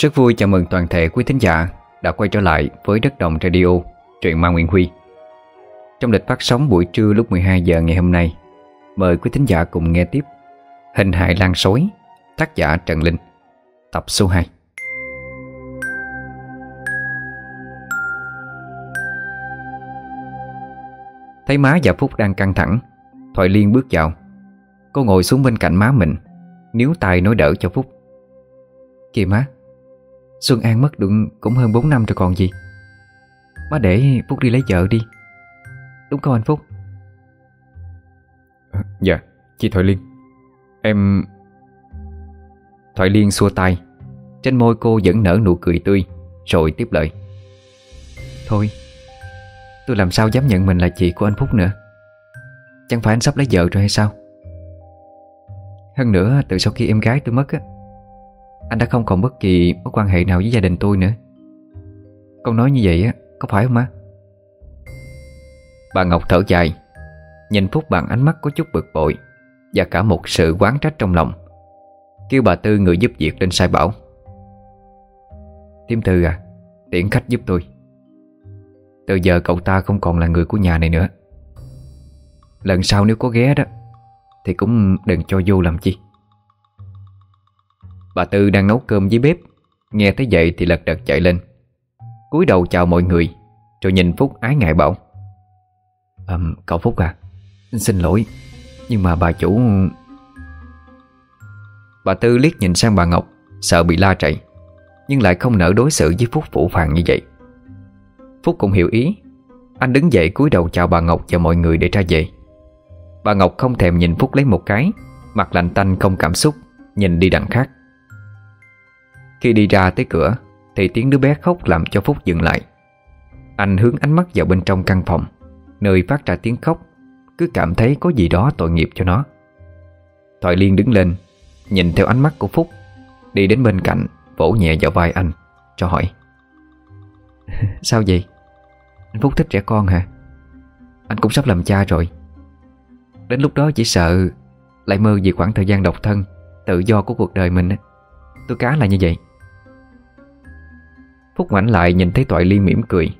Rất vui chào mừng toàn thể quý thính giả đã quay trở lại với Đất Đồng Radio, truyện Ma Nguyễn Huy. Trong lịch phát sóng buổi trưa lúc 12 giờ ngày hôm nay, mời quý thính giả cùng nghe tiếp Hình hại lan sói, tác giả Trần Linh, tập số 2. Thấy má và Phúc đang căng thẳng, Thoại Liên bước vào. Cô ngồi xuống bên cạnh má mình, níu tay nói đỡ cho Phúc. Kìa má, Xuân An mất được cũng hơn 4 năm rồi còn gì. Má để Phúc đi lấy vợ đi. Đúng không anh Phúc? À, Dạ chị Thoại Liên. Em Thoại Liên xua tay. Trên môi cô vẫn nở nụ cười tươi Rồi tiếp lời. Thôi Tôi làm sao dám nhận mình là chị của anh Phúc nữa? Chẳng phải anh sắp lấy vợ rồi hay sao? Hơn nữa từ sau khi em gái tôi mất á anh đã không còn bất kỳ mối quan hệ nào với gia đình tôi nữa. Con nói như vậy á, Có phải không má? Bà Ngọc thở dài, Nhìn Phúc bằng ánh mắt có chút bực bội Và cả một sự quán trách trong lòng. Kêu bà Tư người giúp việc lên sai bảo. Tiêm Tư à Tiễn khách giúp tôi. Từ giờ cậu ta không còn là người của nhà này nữa. Lần sau nếu có ghé đó, Thì cũng đừng cho vô làm chi. Bà Tư đang nấu cơm dưới bếp. Nghe thấy vậy thì lật đật chạy lên. Cúi đầu chào mọi người Rồi nhìn Phúc ái ngại bảo. À, Cậu Phúc à Xin lỗi Nhưng mà bà chủ Bà Tư liếc nhìn sang bà Ngọc Sợ bị la chạy Nhưng lại không nỡ đối xử với Phúc phủ phàng như vậy. Phúc cũng hiểu ý. Anh đứng dậy cúi đầu chào bà Ngọc và mọi người để ra về. Bà Ngọc không thèm nhìn Phúc lấy một cái Mặt lạnh tanh không cảm xúc Nhìn đi đằng khác khi đi ra tới cửa, Thì tiếng đứa bé khóc làm cho Phúc dừng lại. Anh hướng ánh mắt vào bên trong căn phòng, Nơi phát ra tiếng khóc. Cứ cảm thấy có gì đó tội nghiệp cho nó. Thoại Liên đứng lên, Nhìn theo ánh mắt của Phúc, Đi đến bên cạnh, Vỗ nhẹ vào vai anh, Cho hỏi. Sao vậy? Anh Phúc thích trẻ con hả? Anh cũng sắp làm cha rồi. Đến lúc đó chỉ sợ Lại mơ về khoảng thời gian độc thân, Tự do của cuộc đời mình Tôi cá là như vậy. Phúc ngoảnh lại nhìn thấy Toại Liên mỉm cười.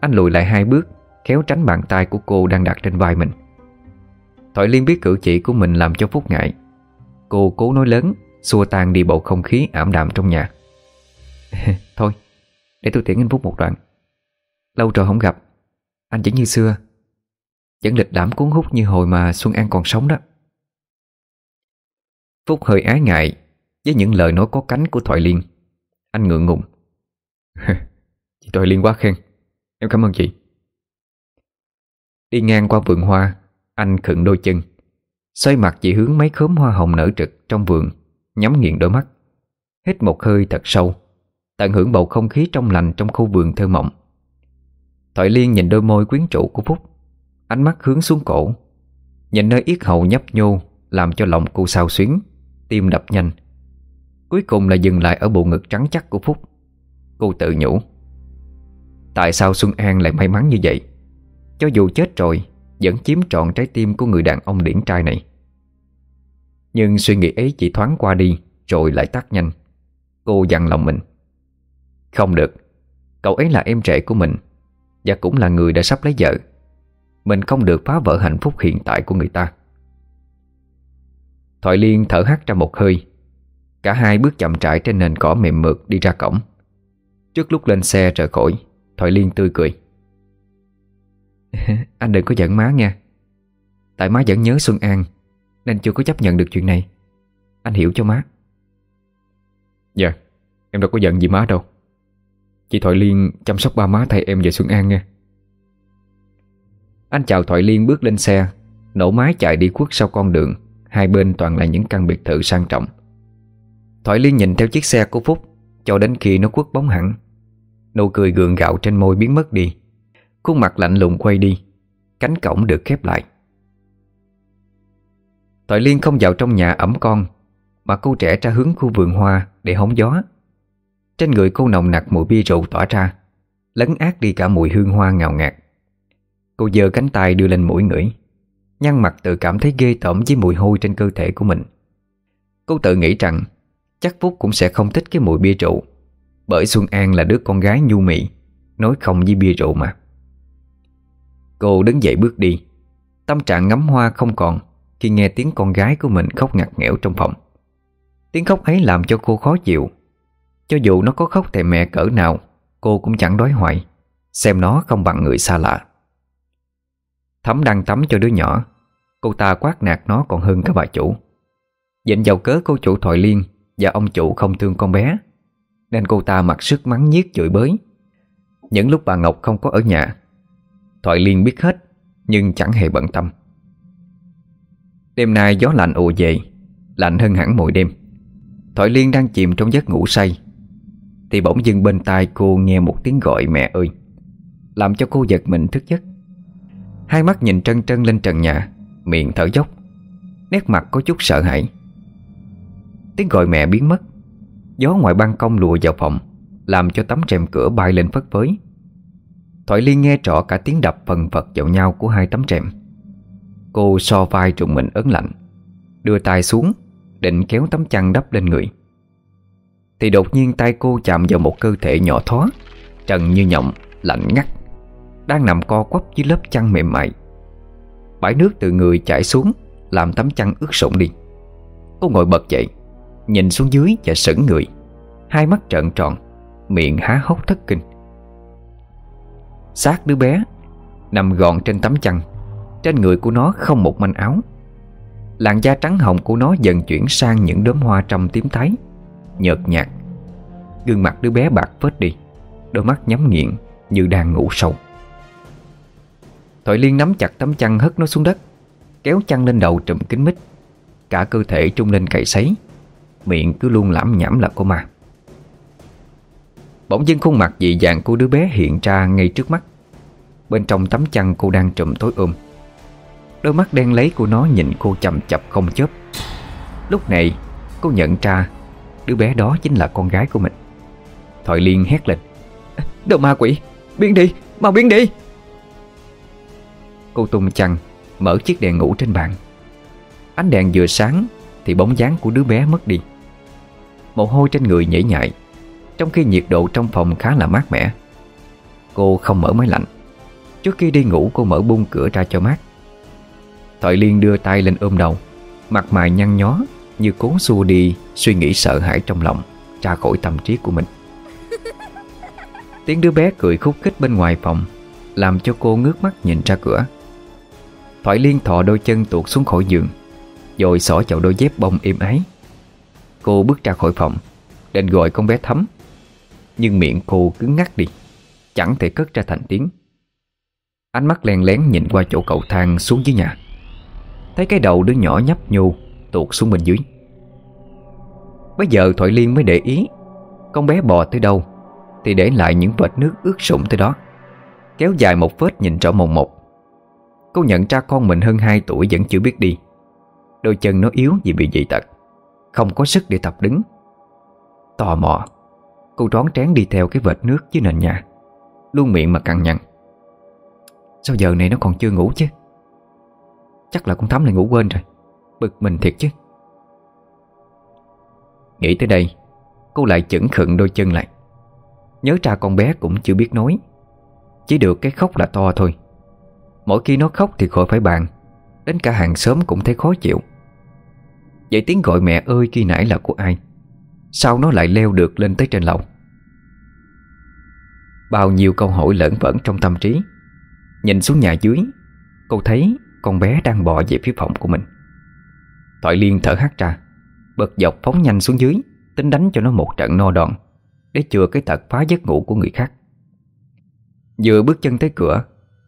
Anh lùi lại hai bước, Khéo tránh bàn tay của cô đang đặt trên vai mình. Thoại Liên biết cử chỉ của mình làm cho Phúc ngại. Cô cố nói lớn, Xua tan đi bầu không khí ảm đạm trong nhà. Thôi, Để tôi tiễn anh Phúc một đoạn. Lâu rồi không gặp. Anh vẫn như xưa. Vẫn lịch đảm cuốn hút như hồi mà Xuân An còn sống đó. Phúc hơi ái ngại Với những lời nói có cánh của Thoại Liên Anh ngượng ngùng. Chị Toại Liên quá khen. Em cảm ơn chị. Đi ngang qua vườn hoa, Anh khựng đôi chân. Xoay mặt chỉ hướng mấy khóm hoa hồng nở trực trong vườn, Nhắm nghiền đôi mắt. Hít một hơi thật sâu, Tận hưởng bầu không khí trong lành trong khu vườn thơ mộng. Thoại Liên nhìn đôi môi quyến rũ của Phúc, Ánh mắt hướng xuống cổ, Nhìn nơi yết hầu nhấp nhô Làm cho lòng cô sao xuyến, Tim đập nhanh. Cuối cùng là dừng lại ở bộ ngực trắng chắc của Phúc. Cô tự nhủ. Tại sao Xuân An lại may mắn như vậy? Cho dù chết rồi, Vẫn chiếm trọn trái tim của người đàn ông điển trai này. Nhưng suy nghĩ ấy chỉ thoáng qua đi, Rồi lại tắt nhanh. Cô dặn lòng mình. Không được, Cậu ấy là em rể của mình, Và cũng là người đã sắp lấy vợ. Mình không được phá vỡ hạnh phúc hiện tại của người ta. Thoại Liên thở hắt ra một hơi. Cả hai bước chậm trải trên nền cỏ mềm mượt đi ra cổng. Trước lúc lên xe rời khỏi, Thoại Liên tươi cười. Anh đừng có giận má nha. Tại má vẫn nhớ Xuân An, Nên chưa có chấp nhận được chuyện này. Anh hiểu cho má. Dạ Em đâu có giận gì má đâu. Chị Thoại Liên chăm sóc ba má thay em về Xuân An nha. Anh chào Thoại Liên bước lên xe, Nổ máy chạy đi khuất sau con đường. Hai bên toàn là những căn biệt thự sang trọng. Thoại Liên nhìn theo chiếc xe của Phúc, Cho đến khi nó khuất bóng hẳn. Nụ cười gượng gạo trên môi biến mất đi. Khuôn mặt lạnh lùng quay đi. Cánh cổng được khép lại. Tội Liên không vào trong nhà ẩm con, Mà cô trẻ ra hướng khu vườn hoa Để hóng gió. Trên người cô nồng nặc mùi bia rượu tỏa ra, Lấn át đi cả mùi hương hoa ngào ngạt. Cô giơ cánh tay đưa lên mũi ngửi, Nhăn mặt tự cảm thấy ghê tởm với mùi hôi trên cơ thể của mình. Cô tự nghĩ rằng Chắc Phúc cũng sẽ không thích cái mùi bia rượu. Bởi Xuân An là đứa con gái nhu mị, Nói không với bia rượu mà. Cô đứng dậy bước đi. Tâm trạng ngắm hoa không còn Khi nghe tiếng con gái của mình khóc ngặt nghẽo trong phòng. Tiếng khóc ấy làm cho cô khó chịu. Cho dù nó có khóc thề mẹ cỡ nào, Cô cũng chẳng đói hoài, Xem nó không bằng người xa lạ. Thấm đang tắm cho đứa nhỏ, Cô ta quát nạt nó còn hơn cả bà chủ. Dịnh vào cớ cô chủ Thoại Liên Và ông chủ không thương con bé. Nên cô ta mặc sức mắng nhiếc chửi bới. Những lúc bà Ngọc không có ở nhà, Thoại Liên biết hết, Nhưng chẳng hề bận tâm. Đêm nay gió lạnh ùa về, Lạnh hơn hẳn mỗi đêm. Thoại Liên đang chìm trong giấc ngủ say, Thì bỗng dưng bên tai cô nghe một tiếng gọi mẹ ơi, Làm cho cô giật mình thức giấc. Hai mắt nhìn trân trân lên trần nhà, Miệng thở dốc, Nét mặt có chút sợ hãi. Tiếng gọi mẹ biến mất. Gió ngoài ban công lùa vào phòng Làm cho tấm rèm cửa bay lên phất phới. Thoại Liên nghe rõ cả tiếng đập phần phật vào nhau của hai tấm rèm. Cô so vai trùng mình ớn lạnh Đưa tay xuống Định kéo tấm chăn đắp lên người. Thì đột nhiên tay cô chạm vào một cơ thể nhỏ thó Trần như nhộng, lạnh ngắt Đang nằm co quắp dưới lớp chăn mềm mại. Bãi nước từ người chảy xuống Làm tấm chăn ướt sũng đi. Cô ngồi bật dậy Nhìn xuống dưới và sững người. Hai mắt trợn tròn, Miệng há hốc thất kinh. Xác đứa bé Nằm gọn trên tấm chăn, Trên người của nó không một manh áo. Làn da trắng hồng của nó dần chuyển sang những đốm hoa trong tím tái, Nhợt nhạt. Gương mặt đứa bé bạc phết đi, Đôi mắt nhắm nghiện như đang ngủ sâu. Thoại Liên nắm chặt tấm chăn hất nó xuống đất, Kéo chăn lên đầu trùm kính mít. Cả cơ thể trung lên cậy sấy. Miệng cứ luôn lẩm nhẩm là của ma. Bỗng dưng khuôn mặt dị dạng của đứa bé hiện ra ngay trước mắt. Bên trong tấm chăn cô đang trùm tối ôm. Đôi mắt đen lấy của nó nhìn cô chậm chập không chớp. Lúc này cô nhận ra Đứa bé đó chính là con gái của mình. Thoại Liên hét lên. Đồ ma quỷ, biến đi, mau biến đi. Cô tung chăn Mở chiếc đèn ngủ trên bàn. Ánh đèn vừa sáng Thì bóng dáng của đứa bé mất đi. Mồ hôi trên người nhảy nhại Trong khi nhiệt độ trong phòng khá là mát mẻ. Cô không mở máy lạnh. Trước khi đi ngủ cô mở bung cửa ra cho mát. Thoại Liên đưa tay lên ôm đầu Mặt mày nhăn nhó Như cố xua đi suy nghĩ sợ hãi trong lòng Ra khỏi tâm trí của mình. Tiếng đứa bé cười khúc khích bên ngoài phòng Làm cho cô ngước mắt nhìn ra cửa. Thoại Liên thọ đôi chân tuột xuống khỏi giường Rồi xỏ chậu đôi dép bông êm ái Cô bước ra khỏi phòng Định gọi con bé thấm Nhưng miệng cô cứng ngắt đi, Chẳng thể cất ra thành tiếng. Ánh mắt len lén nhìn qua chỗ cầu thang xuống dưới nhà. Thấy cái đầu đứa nhỏ nhấp nhô, Tuột xuống bên dưới. Bây giờ Thoại Liên mới để ý, Con bé bò tới đâu Thì để lại những vệt nước ướt sũng tới đó. Kéo dài một vết nhìn rõ mồm một. Cô nhận ra con mình hơn 2 tuổi vẫn chưa biết đi. Đôi chân nó yếu vì bị dị tật. Không có sức để tập đứng. Tò mò, Cô trón trán đi theo cái vệt nước dưới nền nhà, Luôn miệng mà cằn nhằn. Sao giờ này nó còn chưa ngủ chứ? Chắc là con Thắm lại ngủ quên rồi, Bực mình thiệt chứ. Nghĩ tới đây, Cô lại chững khựng đôi chân lại. Nhớ ra con bé cũng chưa biết nói, Chỉ được cái khóc là to thôi. Mỗi khi nó khóc thì khỏi phải bàn, Đến cả hàng xóm cũng thấy khó chịu. Vậy tiếng gọi mẹ ơi khi nãy là của ai? Sao nó lại leo được lên tới trên lầu? Bao nhiêu câu hỏi lẫn vẩn trong tâm trí. Nhìn xuống nhà dưới, Cô thấy con bé đang bò về phía phòng của mình. Thoại Liên thở hắt ra, Bật dọc phóng nhanh xuống dưới, Tính đánh cho nó một trận no đòn, Để chừa cái tật phá giấc ngủ của người khác. Vừa bước chân tới cửa,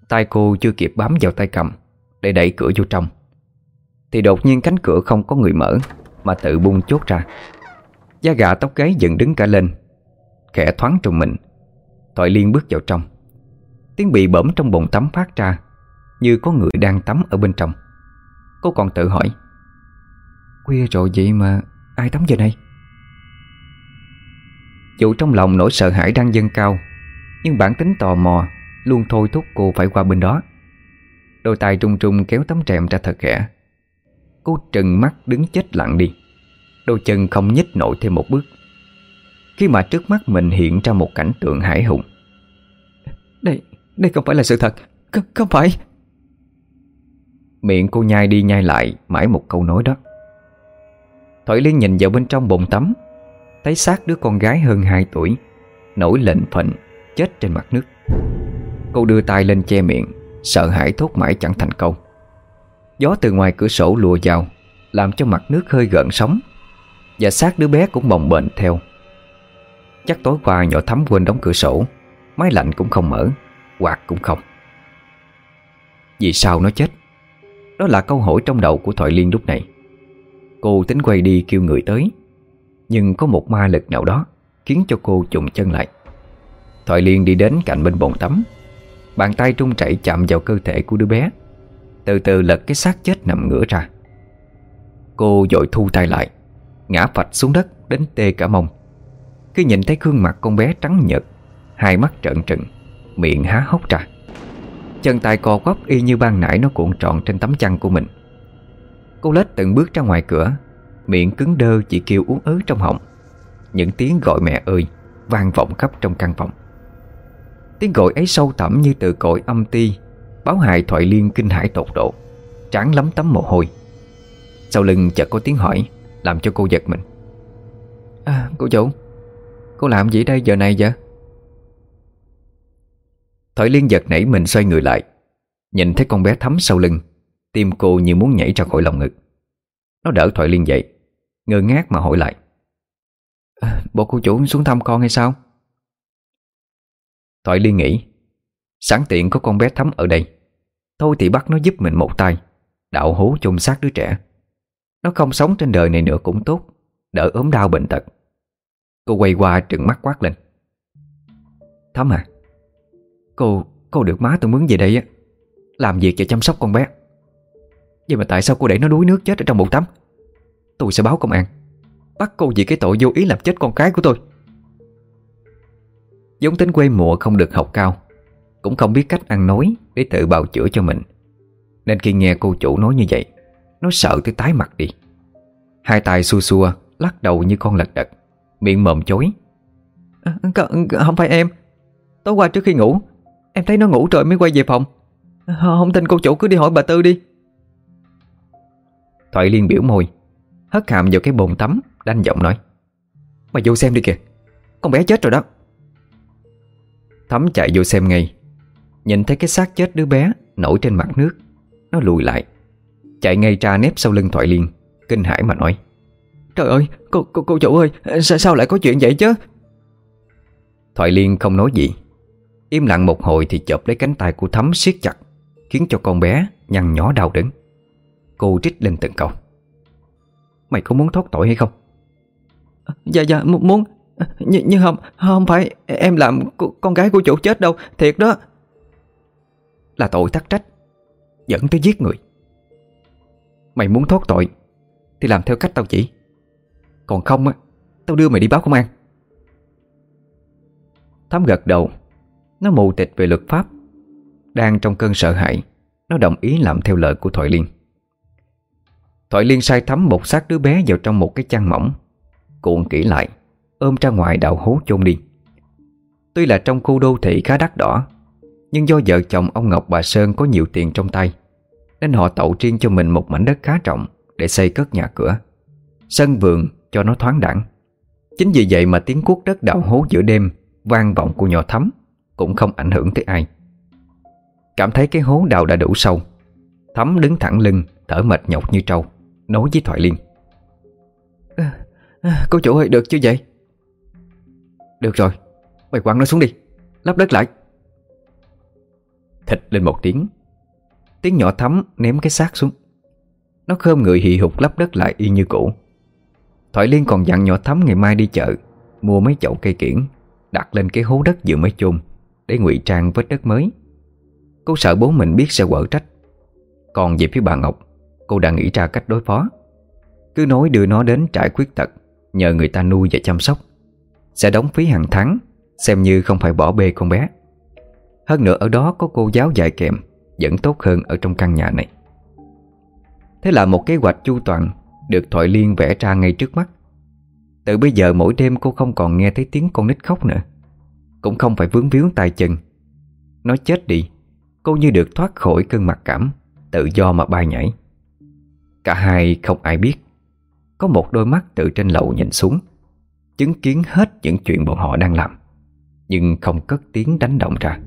tay cô chưa kịp bám vào tay cầm, Để đẩy cửa vô trong. Thì đột nhiên cánh cửa không có người mở, Mà tự bung chốt ra. Da gà tóc gáy dựng đứng cả lên. Khẽ thoáng trong mình Thoại Liên bước vào trong. Tiếng bị bẩm trong bồn tắm phát ra, Như có người đang tắm ở bên trong. Cô còn tự hỏi, Khuya rồi vậy mà ai tắm giờ này? Dù trong lòng nỗi sợ hãi đang dâng cao, Nhưng bản tính tò mò Luôn thôi thúc cô phải qua bên đó. Đôi tay trung trung kéo tấm rèm ra thật khẽ. Cô trừng mắt đứng chết lặng đi. Đôi chân không nhích nổi thêm một bước. Khi mà trước mắt mình hiện ra một cảnh tượng hải hùng. Đây, đây không phải là sự thật. C Không phải. Miệng cô nhai đi nhai lại Mãi một câu nói đó. Thoại Liên nhìn vào bên trong bồn tắm. Thấy xác đứa con gái hơn 2 tuổi Nổi lệnh phệnh Chết trên mặt nước. Cô đưa tay lên che miệng Sợ hãi thốt mãi chẳng thành câu Gió từ ngoài cửa sổ lùa vào, Làm cho mặt nước hơi gợn sóng, Và xác đứa bé cũng bồng bềnh theo. Chắc tối qua nhỏ thắm quên đóng cửa sổ, Máy lạnh cũng không mở, Quạt cũng không. Vì sao nó chết? Đó là câu hỏi trong đầu của Thoại Liên lúc này. Cô tính quay đi kêu người tới, Nhưng có một ma lực nào đó Khiến cho cô trùng chân lại. Thoại Liên đi đến cạnh bên bồn tắm, Bàn tay trung chảy chạm vào cơ thể của đứa bé. Từ từ lật cái xác chết nằm ngửa ra. Cô dội thu tay lại, Ngã phạch xuống đất đến tê cả mông. Khi nhìn thấy gương mặt con bé trắng nhợt, Hai mắt trợn trừng, Miệng há hốc ra. Chân tay co quắp y như ban nãy nó cuộn trọn trên tấm chăn của mình. Cô lết từng bước ra ngoài cửa, Miệng cứng đơ chỉ kêu uống ớ trong họng. Những tiếng gọi mẹ ơi vang vọng khắp trong căn phòng. Tiếng gọi ấy sâu thẳm như từ cõi âm ti Báo hại thoại liên kinh hải tột độ Tráng lắm tấm mồ hôi. Sau lưng chợt có tiếng hỏi Làm cho cô giật mình. À cô chủ Cô làm gì đây giờ này vậy? Thoại liên giật nảy mình xoay người lại Nhìn thấy con bé thấm sau lưng Tim cô như muốn nhảy ra khỏi lòng ngực. Nó đỡ Thoại liên dậy Ngơ ngác mà hỏi lại. À, Bộ cô chủ xuống thăm con hay sao? Thoại liên nghĩ Sẵn tiện có con bé thấm ở đây. Thôi thì bắt nó giúp mình một tay. Đạo hú chôn xác đứa trẻ. Nó không sống trên đời này nữa cũng tốt. Đỡ ốm đau bệnh tật. Cô quay qua trừng mắt quát lên. Thấm à Cô, cô được má tôi mướn về đây á. Làm việc và chăm sóc con bé. Vậy mà tại sao cô để nó đuối nước chết ở trong bồn tắm? Tôi sẽ báo công an. Bắt cô vì cái tội vô ý làm chết con cái của tôi. Giống tính quê mùa không được học cao cũng không biết cách ăn nói Để tự bào chữa cho mình. Nên khi nghe cô chủ nói như vậy Nó sợ tới tái mặt đi. Hai tay xua xua Lắc đầu như con lật đật Miệng mồm chối. À, Không phải em. Tối qua trước khi ngủ Em thấy nó ngủ rồi mới quay về phòng. Không tin cô chủ cứ đi hỏi bà Tư đi. Thoại liên biểu môi Hất hàm vào cái bồn tắm Đanh giọng nói. Mày vô xem đi kìa Con bé chết rồi đó. Thấm chạy vô xem ngay Nhìn thấy cái xác chết đứa bé Nổi trên mặt nước Nó lùi lại Chạy ngay ra nép sau lưng Thoại Liên Kinh hãi mà nói Trời ơi cô, cô, cô chủ ơi sao, sao lại có chuyện vậy chứ? Thoại Liên không nói gì. Im lặng một hồi thì chộp lấy cánh tay của thắm siết chặt Khiến cho con bé nhăn nhó đau đớn. Cô trích lên từng câu Mày có muốn thoát tội hay không? Dạ dạ muốn. Nhưng, nhưng không Không phải em làm con gái của chủ chết đâu Thiệt đó. Là tội tắc trách, Dẫn tới giết người. Mày muốn thoát tội Thì làm theo cách tao chỉ. Còn không á, Tao đưa mày đi báo công an. Thắm gật đầu, Nó mù tịch về luật pháp, Đang trong cơn sợ hãi, Nó đồng ý làm theo lời của Thoại Liên. Thoại Liên sai thắm một xác đứa bé vào trong một cái chăn mỏng, Cuộn kỹ lại, Ôm ra ngoài đào hố chôn đi. Tuy là trong khu đô thị khá đắt đỏ nhưng do vợ chồng ông Ngọc bà Sơn có nhiều tiền trong tay Nên họ tậu riêng cho mình một mảnh đất khá trọng Để xây cất nhà cửa. Sân vườn cho nó thoáng đẳng. Chính vì vậy mà tiếng cuốc đất đào hố giữa đêm vang vọng của nhỏ thắm Cũng không ảnh hưởng tới ai. Cảm thấy cái hố đào đã đủ sâu Thắm đứng thẳng lưng Thở mệt nhọc như trâu Nói với Thoại Liên. À, à, Cô chủ ơi được chứ vậy? Được rồi Mày quăng nó xuống đi Lắp đất lại Thịt lên một tiếng. Tiếng nhỏ thắm ném cái xác xuống. Nó khơm người hì hục lắp đất lại y như cũ. Thoại Liên còn dặn nhỏ thắm ngày mai đi chợ, Mua mấy chậu cây kiển, Đặt lên cái hố đất vừa mới chôn, Để ngụy trang vết đất mới. Cô sợ bố mình biết sẽ quở trách. Còn về phía bà Ngọc, Cô đã nghĩ ra cách đối phó. Cứ nói đưa nó đến trại khuyết tật, Nhờ người ta nuôi và chăm sóc. Sẽ đóng phí hàng tháng, Xem như không phải bỏ bê con bé. Hơn nữa ở đó có cô giáo dạy kèm, Vẫn tốt hơn ở trong căn nhà này. Thế là một kế hoạch chu toàn Được Thoại Liên vẽ ra ngay trước mắt. Từ bây giờ mỗi đêm cô không còn nghe thấy tiếng con nít khóc nữa. Cũng không phải vướng víu tay chân. Nói chết đi, Cô như được thoát khỏi cơn mặc cảm, Tự do mà bay nhảy. Cả hai không ai biết, Có một đôi mắt từ trên lầu nhìn xuống, Chứng kiến hết những chuyện bọn họ đang làm, Nhưng không cất tiếng đánh động ra.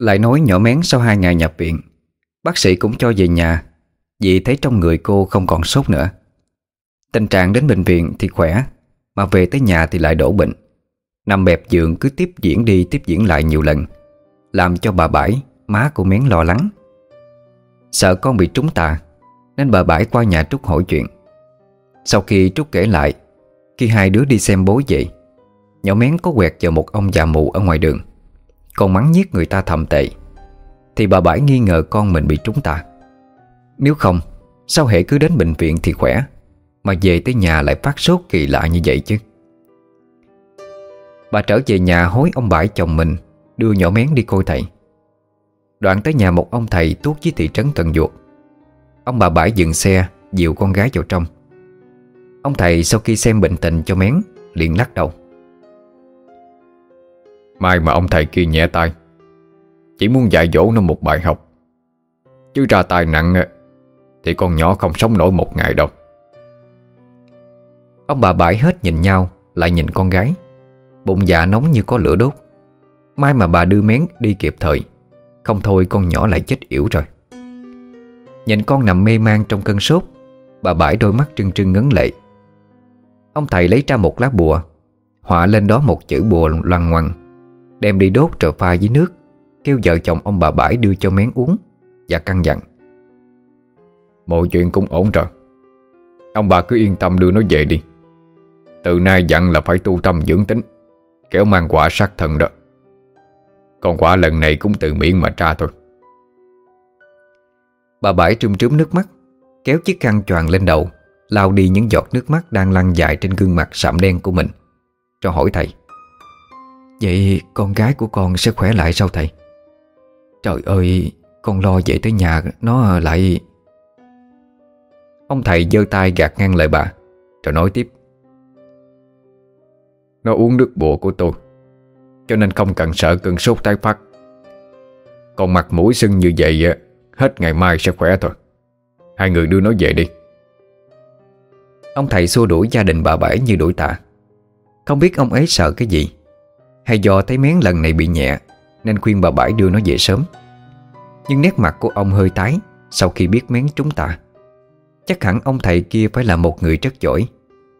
Lại nói nhỏ mén sau hai ngày nhập viện. Bác sĩ cũng cho về nhà, Vì thấy trong người cô không còn sốt nữa. Tình trạng đến bệnh viện thì khỏe, Mà về tới nhà thì lại đổ bệnh. Nằm bẹp giường cứ tiếp diễn đi tiếp diễn lại nhiều lần, Làm cho bà Bãi, Má của Mén lo lắng. Sợ con bị trúng tà, Nên bà Bãi qua nhà Trúc hỏi chuyện. Sau khi Trúc kể lại, Khi hai đứa đi xem bố vậy Nhỏ Mén có quẹt vào một ông già mù ở ngoài đường còn mắng nhiếc người ta thầm tệ, Thì bà Bãi nghi ngờ con mình bị trúng tà. Nếu không, Sao hệ cứ đến bệnh viện thì khỏe, Mà về tới nhà lại phát sốt kỳ lạ như vậy chứ? Bà trở về nhà hối ông Bãi chồng mình, Đưa nhỏ mén đi coi thầy. Đoạn tới nhà một ông thầy tuốt với thị trấn Cần Duột Ông bà Bãi dừng xe, Dìu con gái vào trong. Ông thầy sau khi xem bệnh tình cho mén, liền lắc đầu. Mai mà ông thầy kia nhẹ tay. Chỉ muốn dạy dỗ nó một bài học. Chứ ra tay nặng Thì con nhỏ không sống nổi một ngày đâu. Ông bà bãi hết nhìn nhau, Lại nhìn con gái. Bụng dạ nóng như có lửa đốt. Mai mà bà đưa mén đi kịp thời, Không thôi con nhỏ lại chết yểu rồi. Nhìn con nằm mê man trong cơn sốt, Bà bãi đôi mắt trưng trưng ngấn lệ. Ông thầy lấy ra một lá bùa, Họa lên đó một chữ bùa loằng ngoằng. Đem đi đốt trở pha với nước, Kêu vợ chồng ông bà bãi đưa cho mén uống, Và căn dặn. Mọi chuyện cũng ổn rồi. Ông bà cứ yên tâm đưa nó về đi. Từ nay dặn là phải tu tâm dưỡng tính, Kéo mang quả sát thần đó. Còn quả lần này cũng tự miệng mà tra thôi. Bà bãi trùm trúm nước mắt, Kéo chiếc khăn choàng lên đầu, lau đi những giọt nước mắt đang lăn dài trên gương mặt sạm đen của mình, Cho hỏi thầy. Vậy con gái của con sẽ khỏe lại sao thầy? Trời ơi, Con lo về tới nhà Nó lại. Ông thầy giơ tay gạt ngang lời bà. Rồi nói tiếp. Nó uống nước bùa của tôi, Cho nên không cần sợ cơn sốt tái phát. Còn mặt mũi sưng như vậy Hết ngày mai sẽ khỏe thôi. Hai người đưa nó về đi. Ông thầy xua đuổi gia đình bà bảy như đuổi tạ. Không biết ông ấy sợ cái gì hay do thấy mén lần này bị nhẹ, Nên khuyên bà Bãi đưa nó về sớm. Nhưng nét mặt của ông hơi tái Sau khi biết mén trúng tạ. Chắc hẳn ông thầy kia phải là một người rất giỏi,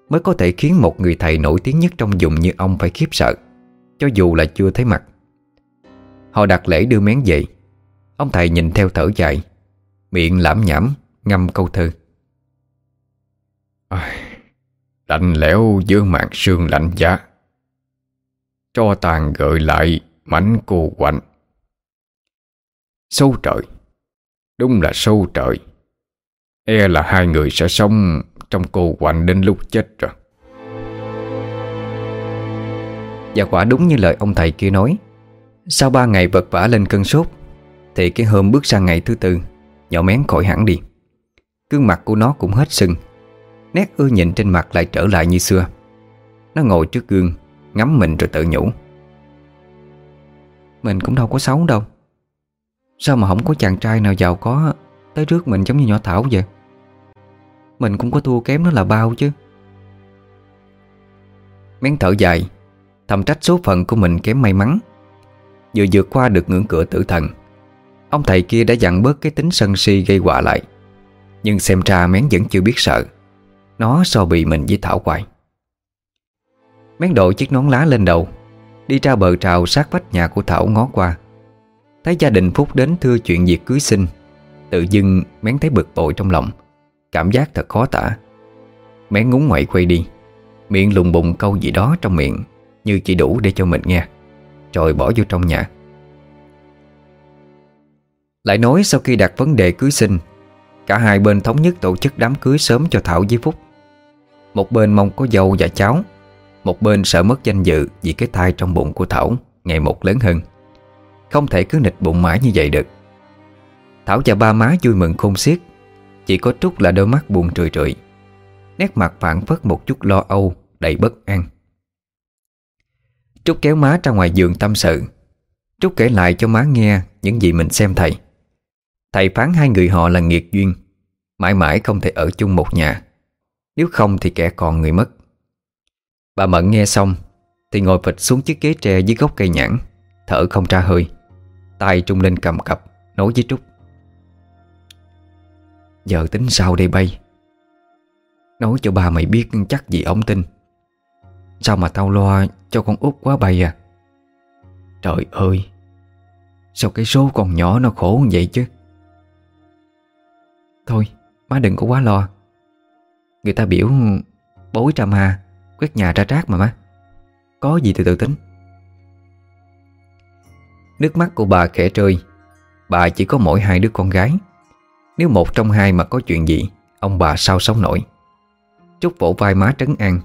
Mới có thể khiến một người thầy nổi tiếng nhất trong vùng như ông phải khiếp sợ, Cho dù là chưa thấy mặt. Họ đặt lễ đưa mén dậy. Ông thầy nhìn theo thở dài, Miệng lãm nhảm, ngâm câu thơ. Lạnh lẽo giữa mạng sương lạnh giá cho tàn gợi lại mảnh cô quạnh. Sâu trời. Đúng là sâu trời. E là hai người sẽ sống Trong cô quạnh đến lúc chết rồi. Và quả đúng như lời ông thầy kia nói. Sau ba ngày vật vả lên cơn sốt, Thì cái hôm bước sang ngày thứ tư, Nhỏ mén khỏi hẳn đi. Gương mặt của nó cũng hết sưng. Nét ưa nhìn trên mặt lại trở lại như xưa. Nó ngồi trước gương Ngắm mình rồi tự nhủ. Mình cũng đâu có xấu đâu. Sao mà không có chàng trai nào giàu có Tới trước mình giống như nhỏ Thảo vậy? Mình cũng có thua kém nó là bao chứ. Mén thở dài, Thầm trách số phận của mình kém may mắn. Vừa vượt qua được ngưỡng cửa tử thần, Ông thầy kia đã dặn bớt cái tính sân si gây họa lại. Nhưng xem ra mén vẫn chưa biết sợ. Nó so bị mình với Thảo quài Mén đội chiếc nón lá lên đầu, Đi ra bờ trào sát vách nhà của Thảo ngó qua. Thấy gia đình Phúc đến thưa chuyện việc cưới sinh Tự dưng mén thấy bực bội trong lòng, Cảm giác thật khó tả. Mén ngúng ngoại quay đi, Miệng lùng bùng câu gì đó trong miệng Như chỉ đủ để cho mình nghe, Rồi bỏ vô trong nhà. Lại nói sau khi đặt vấn đề cưới sinh Cả hai bên thống nhất tổ chức đám cưới sớm cho Thảo với Phúc. Một bên mong có dâu và cháu một bên sợ mất danh dự Vì cái thai trong bụng của Thảo, Ngày một lớn hơn. Không thể cứ nịch bụng mãi như vậy được. Thảo và ba má vui mừng khôn xiết. Chỉ có Trúc là đôi mắt buồn trười trượi Nét mặt phản phất một chút lo âu, Đầy bất an. Trúc kéo má ra ngoài giường tâm sự. Trúc kể lại cho má nghe Những gì mình xem thầy. Thầy phán hai người họ là nghiệt duyên, Mãi mãi không thể ở chung một nhà. Nếu không thì kẻ còn người mất. Bà Mận nghe xong Thì ngồi phịch xuống chiếc ghế tre dưới gốc cây nhãn, Thở không ra hơi, tay trung lên cầm cập Nói với Trúc. Giờ tính sao đây bay? Nói cho bà mày biết chắc gì ông tin. Sao mà tao lo cho con út quá bay à? Trời ơi, Sao cái số con nhỏ nó khổ như vậy chứ? Thôi, má đừng có quá lo. Người ta biểu bối ra ha à, Quét nhà ra trác mà má. Có gì từ từ tính. Nước mắt của bà khẽ rơi. Bà chỉ có mỗi hai đứa con gái. Nếu một trong hai mà có chuyện gì, Ông bà sao sống nổi. Trúc vỗ vai má trấn an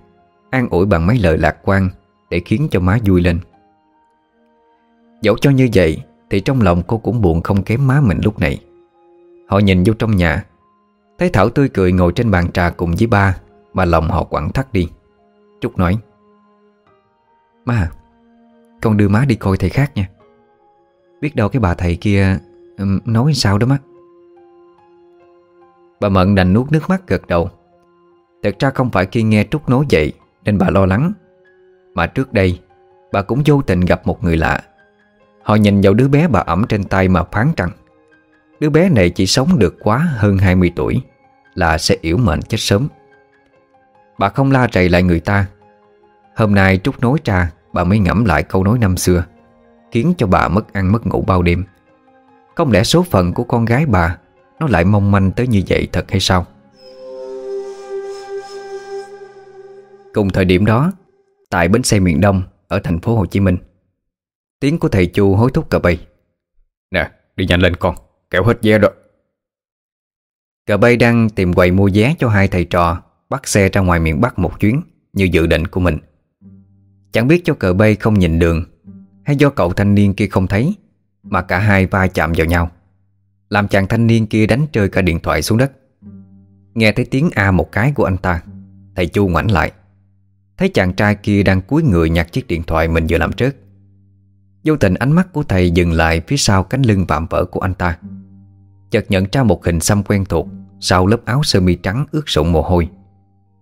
An ủi bằng mấy lời lạc quan Để khiến cho má vui lên. Dẫu cho như vậy, Thì trong lòng cô cũng buồn không kém má mình lúc này. Họ nhìn vô trong nhà. Thấy Thảo tươi cười ngồi trên bàn trà cùng với ba, Mà lòng họ quặn thắt đi. Trúc nói Má à, Con đưa má đi coi thầy khác nha. Biết đâu cái bà thầy kia Nói sao đó má. Bà Mận đành nuốt nước mắt gật đầu. Thật ra không phải khi nghe Trúc nói vậy Nên bà lo lắng. Mà trước đây, Bà cũng vô tình gặp một người lạ. Họ nhìn vào đứa bé bà ẩm trên tay mà phán rằng, Đứa bé này chỉ sống được quá hơn 20 tuổi, Là sẽ yếu mệnh chết sớm. Bà không la rầy lại người ta. Hôm nay Trúc nói ra Bà mới ngẫm lại câu nói năm xưa Khiến cho bà mất ăn mất ngủ bao đêm. Không lẽ số phận của con gái bà Nó lại mong manh tới như vậy thật hay sao? Cùng thời điểm đó Tại bến xe miền Đông Ở thành phố Hồ Chí Minh Tiếng của thầy Chu hối thúc cờ bay. Nè đi nhanh lên con Kéo hết vé rồi Cờ bay đang tìm quầy mua vé cho hai thầy trò Bắt xe ra ngoài miền Bắc một chuyến, Như dự định của mình. Chẳng biết cho cờ bay không nhìn đường, Hay do cậu thanh niên kia không thấy, Mà cả hai va chạm vào nhau. Làm chàng thanh niên kia đánh rơi cả điện thoại xuống đất. Nghe thấy tiếng A một cái của anh ta, Thầy Chu ngoảnh lại. Thấy chàng trai kia đang cúi người nhặt chiếc điện thoại mình vừa làm trước. Vô tình ánh mắt của thầy dừng lại phía sau cánh lưng vạm vỡ của anh ta. Chợt nhận ra một hình xăm quen thuộc Sau lớp áo sơ mi trắng ướt sũng mồ hôi.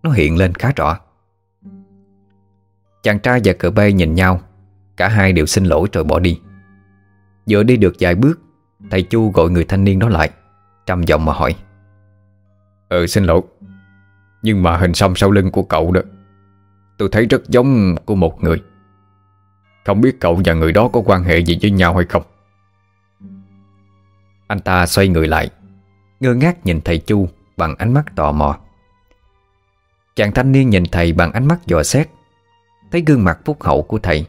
Nó hiện lên khá rõ. Chàng trai và cờ bay nhìn nhau Cả hai đều xin lỗi rồi bỏ đi. Vừa đi được vài bước Thầy Chu gọi người thanh niên đó lại Trầm giọng mà hỏi. Ừ xin lỗi Nhưng mà hình xăm sau lưng của cậu đó Tôi thấy rất giống của một người. Không biết cậu và người đó có quan hệ gì với nhau hay không? Anh ta xoay người lại Ngơ ngác nhìn thầy Chu Bằng ánh mắt tò mò Chàng thanh niên nhìn thầy bằng ánh mắt dò xét. Thấy gương mặt phúc hậu của thầy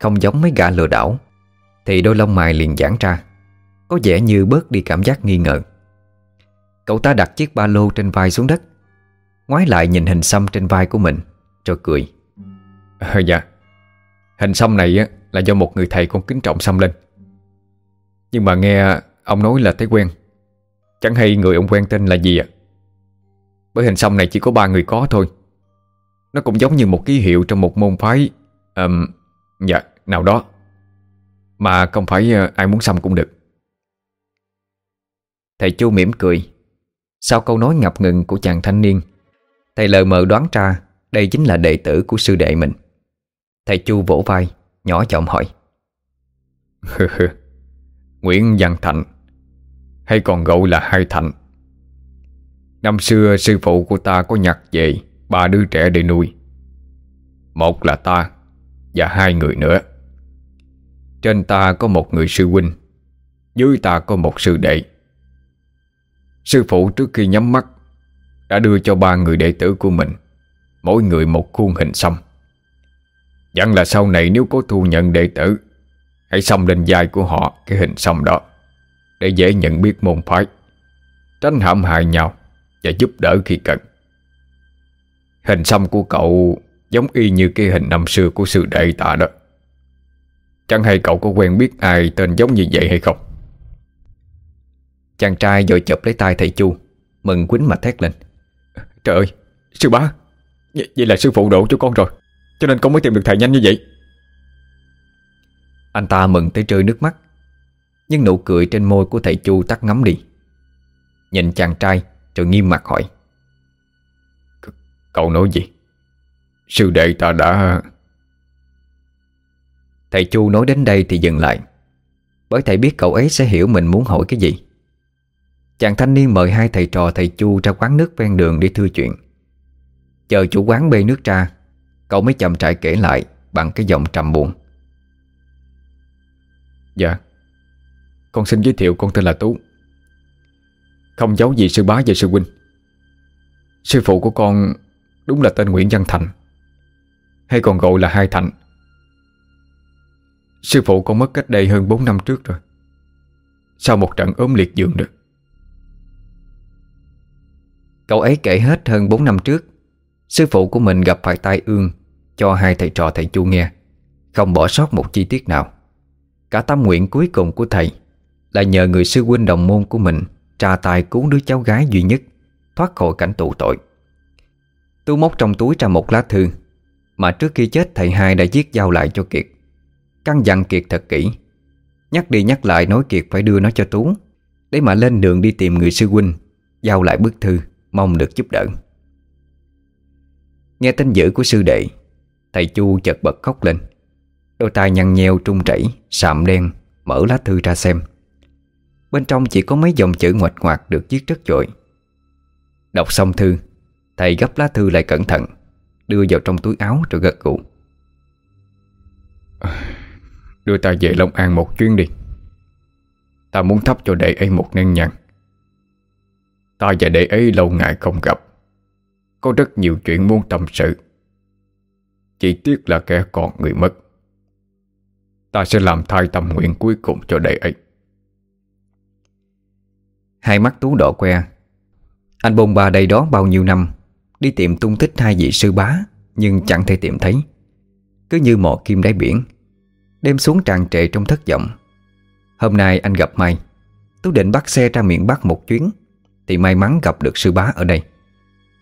Không giống mấy gã lừa đảo Thì đôi lông mày liền giãn ra Có vẻ như bớt đi cảm giác nghi ngờ. Cậu ta đặt chiếc ba lô trên vai xuống đất Ngoái lại nhìn hình xăm trên vai của mình Rồi cười. À, Dạ Hình xăm này là do một người thầy con kính trọng xăm lên. Nhưng mà nghe ông nói là thấy quen. Chẳng hay người ông quen tên là gì ạ? Bởi hình xăm này chỉ có ba người có thôi. Nó cũng giống như một ký hiệu trong một môn phái um, Dạ, nào đó. Mà không phải ờ, ai muốn xăm cũng được. Thầy Chu mỉm cười. Sau câu nói ngập ngừng của chàng thanh niên Thầy lờ mờ đoán ra Đây chính là đệ tử của sư đệ mình. Thầy Chu vỗ vai Nhỏ giọng hỏi. Nguyễn Văn Thạnh Hay còn gọi là Hai Thạnh? Năm xưa, sư phụ của ta có nhặt về Ba đứa trẻ để nuôi. Một là ta Và hai người nữa. Trên ta có một người sư huynh, Dưới ta có một sư đệ. Sư phụ trước khi nhắm mắt Đã đưa cho ba người đệ tử của mình, Mỗi người một khuôn hình xăm. Dặn là sau này nếu có thu nhận đệ tử, Hãy xăm lên vai của họ cái hình xăm đó, Để dễ nhận biết môn phái, Tránh hãm hại nhau. Và giúp đỡ khi cần. Hình xăm của cậu Giống y như cái hình năm xưa của sư đệ tạ đó. Chẳng hay cậu có quen biết ai tên giống như vậy hay không? Chàng trai vội chụp lấy tay thầy Chu Mừng quýnh mà thét lên. Trời ơi, sư bá Vậy, vậy là sư phụ độ cho con rồi Cho nên con mới tìm được thầy nhanh như vậy. Anh ta mừng tới rơi nước mắt Nhưng nụ cười trên môi của thầy Chu tắt ngấm đi. Nhìn chàng trai rồi nghiêm mặt hỏi. C, Cậu nói gì? Sư đệ ta đã Thầy Chu nói đến đây thì dừng lại. Bởi thầy biết cậu ấy sẽ hiểu mình muốn hỏi cái gì. Chàng thanh niên mời hai thầy trò thầy Chu ra quán nước ven đường để thưa chuyện. Chờ chủ quán bê nước ra, Cậu mới chậm trại kể lại Bằng cái giọng trầm buồn. Dạ. Con xin giới thiệu con tên là Tú. Không giấu gì sư bá và sư huynh. Sư phụ của con Đúng là tên Nguyễn Văn Thành, Hay còn gọi là Hai Thành. Sư phụ con mất cách đây hơn 4 năm trước rồi. Sau một trận ốm liệt giường được. Cậu ấy kể hết hơn 4 năm trước, Sư phụ của mình gặp phải tai ương, Cho hai thầy trò thầy Chu nghe, Không bỏ sót một chi tiết nào. Cả tâm nguyện cuối cùng của thầy Là nhờ người sư huynh đồng môn của mình Trà tài cứu đứa cháu gái duy nhất, Thoát khỏi cảnh tù tội. Tu móc trong túi ra một lá thư, Mà trước khi chết thầy hai đã viết giao lại cho Kiệt. Căn dặn Kiệt thật kỹ, Nhắc đi nhắc lại nói Kiệt phải đưa nó cho Tú, Để mà lên đường đi tìm người sư huynh, Giao lại bức thư, Mong được giúp đỡ. Nghe tin dữ của sư đệ, Thầy Chu chợt bật khóc lên. Đôi tay nhăn nheo trung chảy, Sạm đen, Mở lá thư ra xem. Bên trong chỉ có mấy dòng chữ ngoạch ngoạc Được viết rất dội. Đọc xong thư, Thầy gấp lá thư lại cẩn thận, Đưa vào trong túi áo rồi gật gù. Đưa ta về Long An một chuyến đi. Ta muốn thắp cho đệ ấy một nén nhang. Ta và đệ ấy lâu ngày không gặp. Có rất nhiều chuyện muốn tâm sự. Chỉ tiếc là kẻ còn người mất. Ta sẽ làm thai tâm nguyện cuối cùng cho đệ ấy. Hai mắt Tú đỏ que. Anh bôn ba đây đó bao nhiêu năm, Đi tìm tung tích hai vị sư bá, Nhưng chẳng thể tìm thấy. Cứ như mò kim đáy biển, Đêm xuống tràn trệ trong thất vọng. Hôm nay anh gặp Mai. Tú định bắt xe ra miệng Bắc một chuyến, Thì may mắn gặp được sư bá ở đây.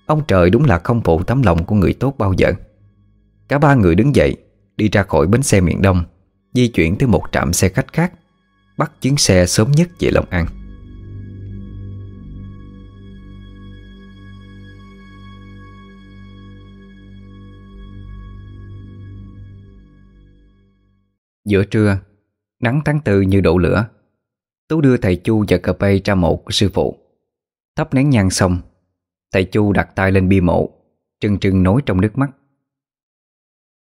Ông trời đúng là không phụ tấm lòng của người tốt bao giờ. Cả ba người đứng dậy, Đi ra khỏi bến xe miền Đông, Di chuyển tới một trạm xe khách khác, Bắt chuyến xe sớm nhất về Long An. Giữa trưa Nắng tháng tư như đổ lửa Tú đưa thầy Chu và cà phê ra mộ của sư phụ. Thắp nén nhang xong Thầy Chu đặt tay lên bia mộ trừng trừng nói trong nước mắt.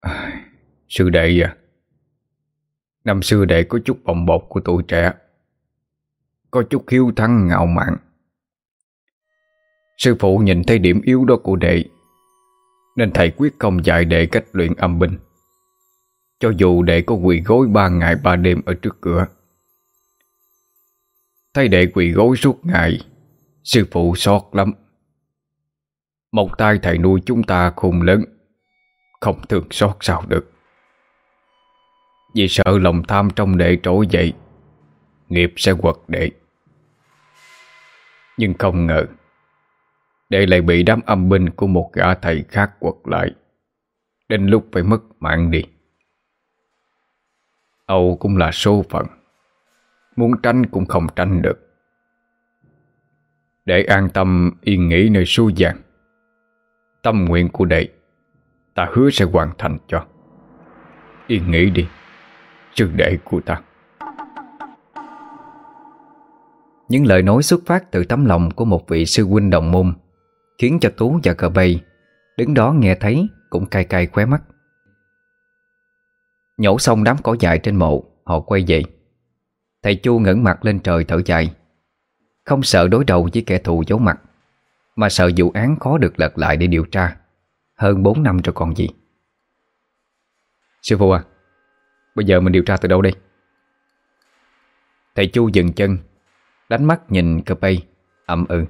À, Sư đệ à Năm xưa đệ có chút bồng bột của tuổi trẻ Có chút hiếu thắng ngạo mạn. Sư phụ nhìn thấy điểm yếu đó của đệ Nên thầy quyết không dạy đệ cách luyện âm binh cho dù đệ có quỳ gối ba ngày ba đêm ở trước cửa. Thấy đệ quỳ gối suốt ngày, Sư phụ xót lắm. Một tay thầy nuôi chúng ta khùng lớn, Không thường xót sao được. Vì sợ lòng tham trong đệ trỗi dậy, Nghiệp sẽ quật đệ. Nhưng không ngờ, Đệ lại bị đám âm binh của một gã thầy khác quật lại, Đến lúc phải mất mạng đi. Âu cũng là số phận. Muốn tránh cũng không tránh được. Để an tâm yên nghỉ nơi su vàng Tâm nguyện của đệ, Ta hứa sẽ hoàn thành cho. Yên nghỉ đi, Sư đệ của ta. Những lời nói xuất phát từ tấm lòng của một vị sư huynh đồng môn, Khiến cho Tú và cờ bay Đứng đó nghe thấy cũng cay cay khóe mắt. Nhổ xong đám cỏ dại trên mộ, Họ quay về. Thầy Chu ngẩng mặt lên trời thở dài. Không sợ đối đầu với kẻ thù giấu mặt, Mà sợ vụ án khó được lật lại để điều tra. Hơn 4 năm rồi còn gì. Sư phụ à Bây giờ mình điều tra từ đâu đây? Thầy Chu dừng chân, Đánh mắt nhìn cơ bay Âm ừ.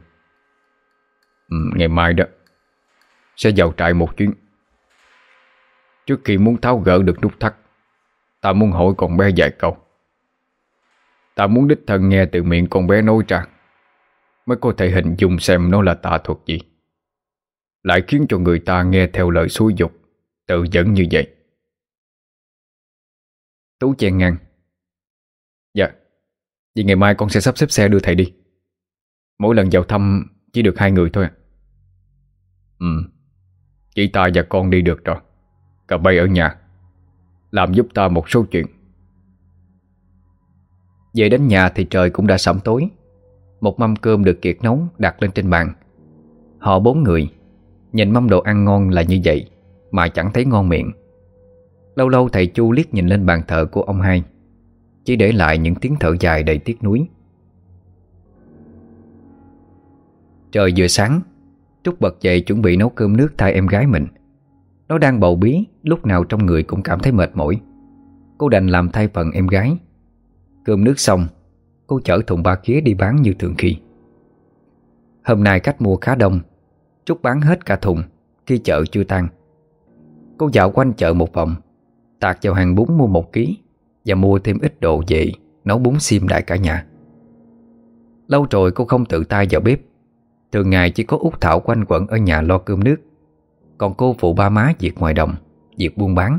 ừ Ngày mai đó, Sẽ vào trại một chuyến. Trước khi muốn tháo gỡ được nút thắt Ta muốn hỏi con bé vài câu. Ta muốn đích thân nghe từ miệng con bé nói ra, Mới có thể hình dung xem nó là tà thuật gì. Lại khiến cho người ta nghe theo lời xúi dục, Tự dẫn như vậy. Tú chen ngang. Dạ Vì ngày mai con sẽ sắp xếp xe đưa thầy đi. Mỗi lần vào thăm Chỉ được hai người thôi à. Ừ Chỉ ta và con đi được rồi. Cậu bay ở nhà. Làm giúp ta một số chuyện. Về đến nhà thì trời cũng đã sẩm tối. Một mâm cơm được Kiệt nấu đặt lên trên bàn. Họ bốn người, Nhìn mâm đồ ăn ngon là như vậy Mà chẳng thấy ngon miệng. Lâu lâu thầy Chu liếc nhìn lên bàn thờ của ông hai, Chỉ để lại những tiếng thở dài đầy tiếc nuối. Trời vừa sáng, Trúc bật dậy chuẩn bị nấu cơm nước thay em gái mình. Nó đang bầu bí, Lúc nào trong người cũng cảm thấy mệt mỏi. Cô đành làm thay phần em gái. Cơm nước xong, Cô chở thùng ba khía đi bán như thường khi. Hôm nay khách mua khá đông Trúc bán hết cả thùng, Khi chợ chưa tan. Cô dạo quanh chợ một vòng tạc vào hàng bún mua một ký Và mua thêm ít đồ về Nấu bún xiêm đại cả nhà. Lâu rồi cô không tự tay vào bếp. Thường ngày chỉ có út Thảo quanh quẩn ở nhà lo cơm nước. Còn cô phụ ba má việc ngoài đồng, Việc buôn bán.